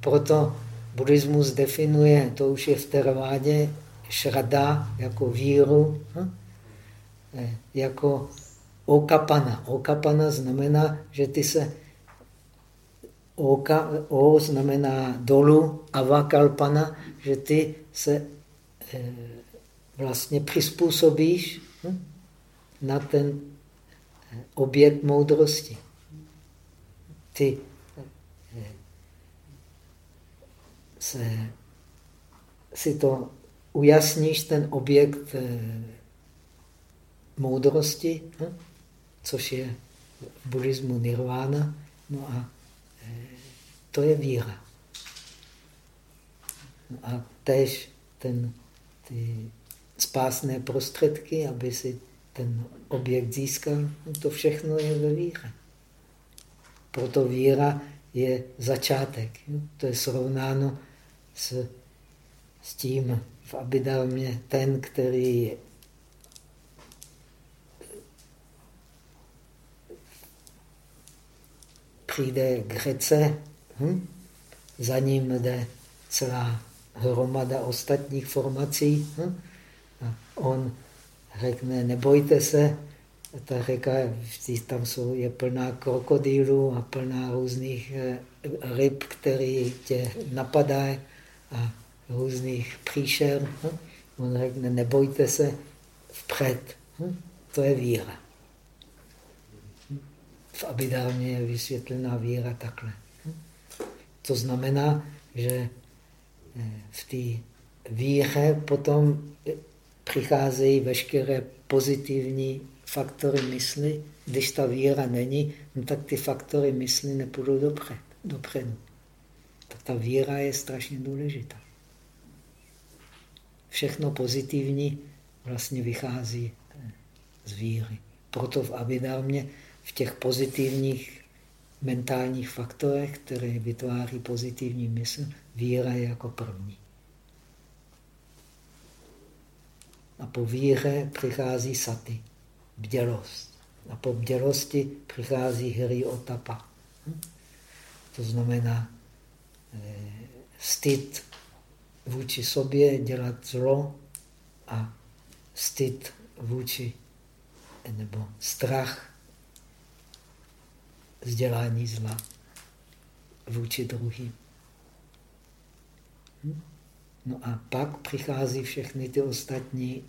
Proto buddhismus definuje, to už je v Theravádě, šrada jako víru, no, jako okapana. Okapana znamená, že ty se oka, o znamená dolu, avakalpana, že ty se e, vlastně přizpůsobíš hm, na ten eh, objekt moudrosti. Ty e, se, si to ujasníš, ten objekt e, moudrosti, hm? což je v buddhismu nirvana. No a e, to je víra. No a tež ten, ty spásné prostředky, aby si ten objekt získal, to všechno je ve víře. Proto víra je začátek. To je srovnáno s, s tím v Abhidharmě ten, který přijde k řece, hm? za ním jde celá hromada ostatních formací. Hm? A on řekne, nebojte se, ta řeka, tam jsou, je plná krokodýlů a plná různých eh, ryb, které tě napadají a různých příšer. Hm? On řekne, nebojte se, vpřed. Hm? To je víra v Abhidharmě je vysvětlená víra takhle. To znamená, že eh, v té víře potom přicházejí veškeré pozitivní faktory mysli. Když ta víra není, no tak ty faktory mysli nepůjdou dopřed, dopředu. Tak ta víra je strašně důležitá. Všechno pozitivní vlastně vychází z víry. Proto v Abhidharmě v těch pozitivních mentálních faktorech, které vytváří pozitivní mysl, víra je jako první. A po víře přichází saty, bdělost. A po bdělosti přichází hry otapa. Hm? To znamená e, styd vůči sobě, dělat zlo a styd vůči, nebo strach vzdělání zla vůči druhým. No a pak přichází všechny ty ostatní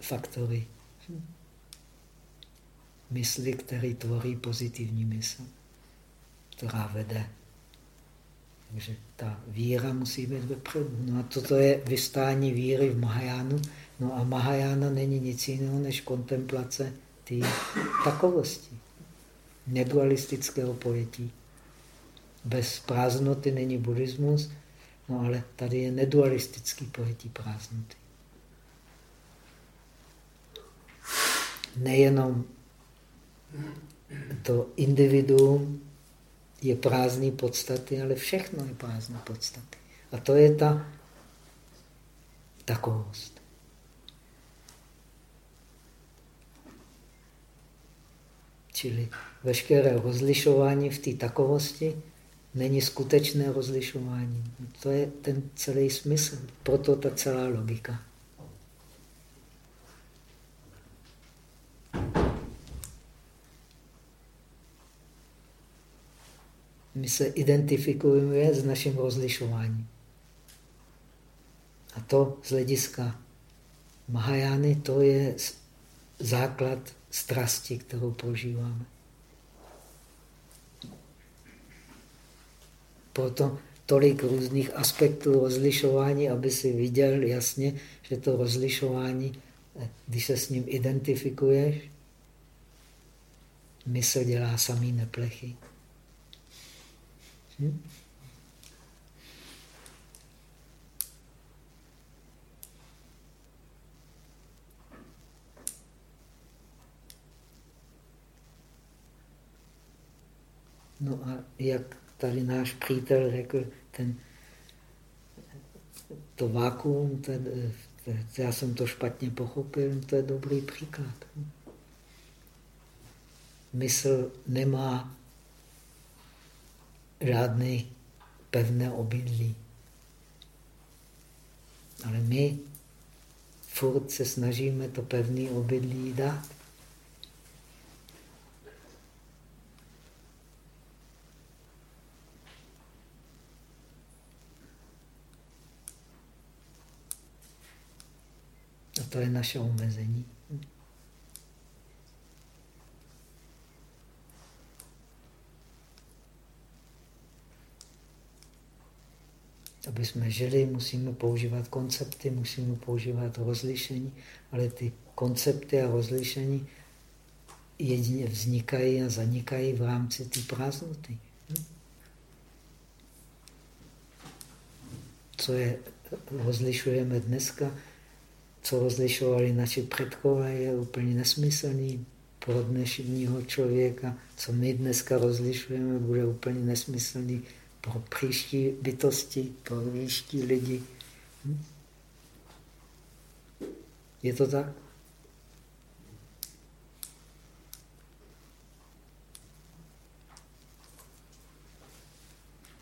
faktory. Mysli, které tvoří pozitivní mysl, která vede. Takže ta víra musí být vepředu. No a toto je vystání víry v Mahajánu. No a Mahajána není nic jiného než kontemplace té takovosti, nedualistického pojetí. Bez prázdnoty není buddhismus, no ale tady je nedualistický pojetí prázdnoty. Nejenom to individuum je prázdný podstaty, ale všechno je prázdné podstaty. A to je ta takovost. Čili veškeré rozlišování v té takovosti není skutečné rozlišování. To je ten celý smysl, proto ta celá logika. My se identifikujeme s naším rozlišováním. A to z hlediska Mahajány, to je základ strasti, kterou prožíváme. Proto tolik různých aspektů rozlišování, aby si viděl jasně, že to rozlišování, když se s ním identifikuješ, mysl dělá samý neplechy. Hm? No a jak tady náš přítel řekl, ten, to vákuum, ten, já jsem to špatně pochopil, to je dobrý příklad. Mysl nemá žádný pevné obydlí. Ale my furt se snažíme to pevné obydlí dát. A to je naše omezení. Aby jsme žili, musíme používat koncepty, musíme používat rozlišení, ale ty koncepty a rozlišení jedině vznikají a zanikají v rámci té prázdnoty. Co je, rozlišujeme dneska, co rozlišovali naši předkové, je úplně nesmyslný pro dnešního člověka. Co my dneska rozlišujeme, bude úplně nesmyslný pro příští bytosti, pro příští lidi. Hm? Je to tak?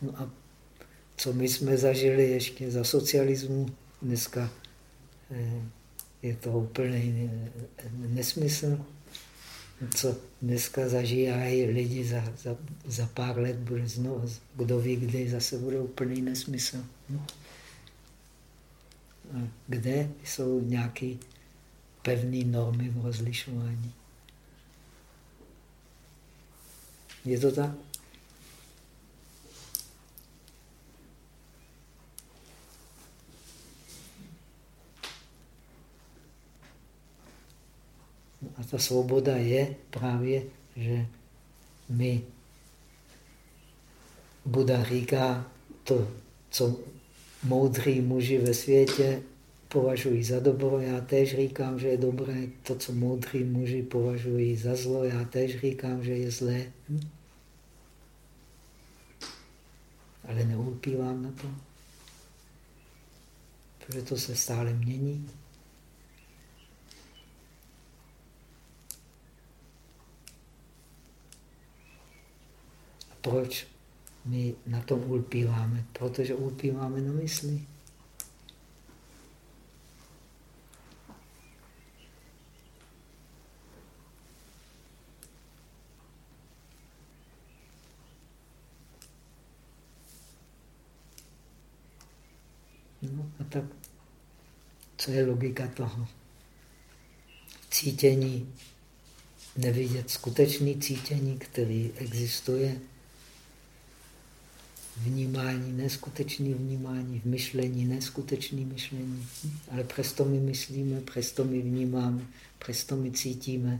No a co my jsme zažili ještě za socialismu, dneska je to úplný nesmysl co dneska zažívají lidi za, za, za pár let, bude znovu, kdo ví, kdy zase bude úplný nesmysl. Hm? A kde jsou nějaké pevné normy v rozlišování. Je to tak? A ta svoboda je právě, že my, Buda říká, to, co moudrý muži ve světě považují za dobro, já též říkám, že je dobré. To, co moudrý muži považují za zlo, já též říkám, že je zlé. Hm? Ale neulpívám na to, protože to se stále mění. Proč my na tom ulpíváme? Protože ulpíváme na mysli. No a tak, co je logika toho? Cítění, nevidět skutečný cítění, který existuje, vnímání, neskutečný vnímání, v myšlení, neskutečný myšlení. Ale přesto my myslíme, přesto my vnímáme, přesto my cítíme.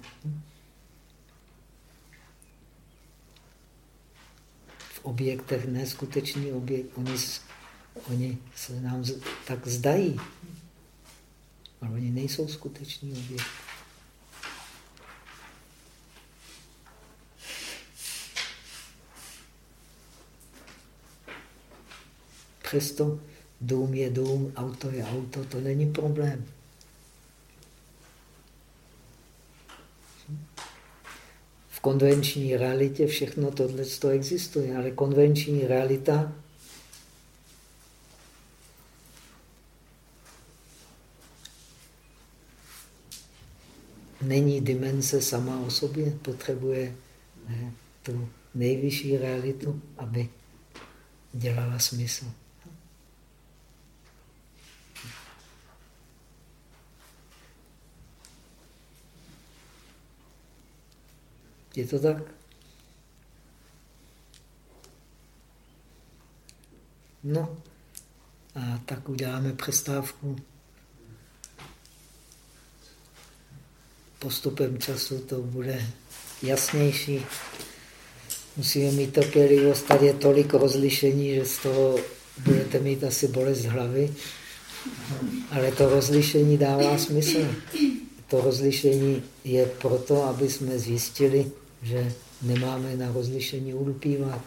V objektech neskutečný objekt, oni, oni se nám tak zdají, ale oni nejsou skutečný objekt. Přesto dům je dům, auto je auto, to není problém. V konvenční realitě všechno tohle existuje, ale konvenční realita není dimenze sama o sobě, potřebuje tu nejvyšší realitu, aby dělala smysl. Je to tak? No, a tak uděláme přestávku. Postupem času to bude jasnější. Musíme mít trpělivost. Tady je tolik rozlišení, že z toho budete mít asi bolest hlavy. Ale to rozlišení dává smysl. To rozlišení je proto, aby jsme zjistili, že nemáme na rozlišení ulpívat.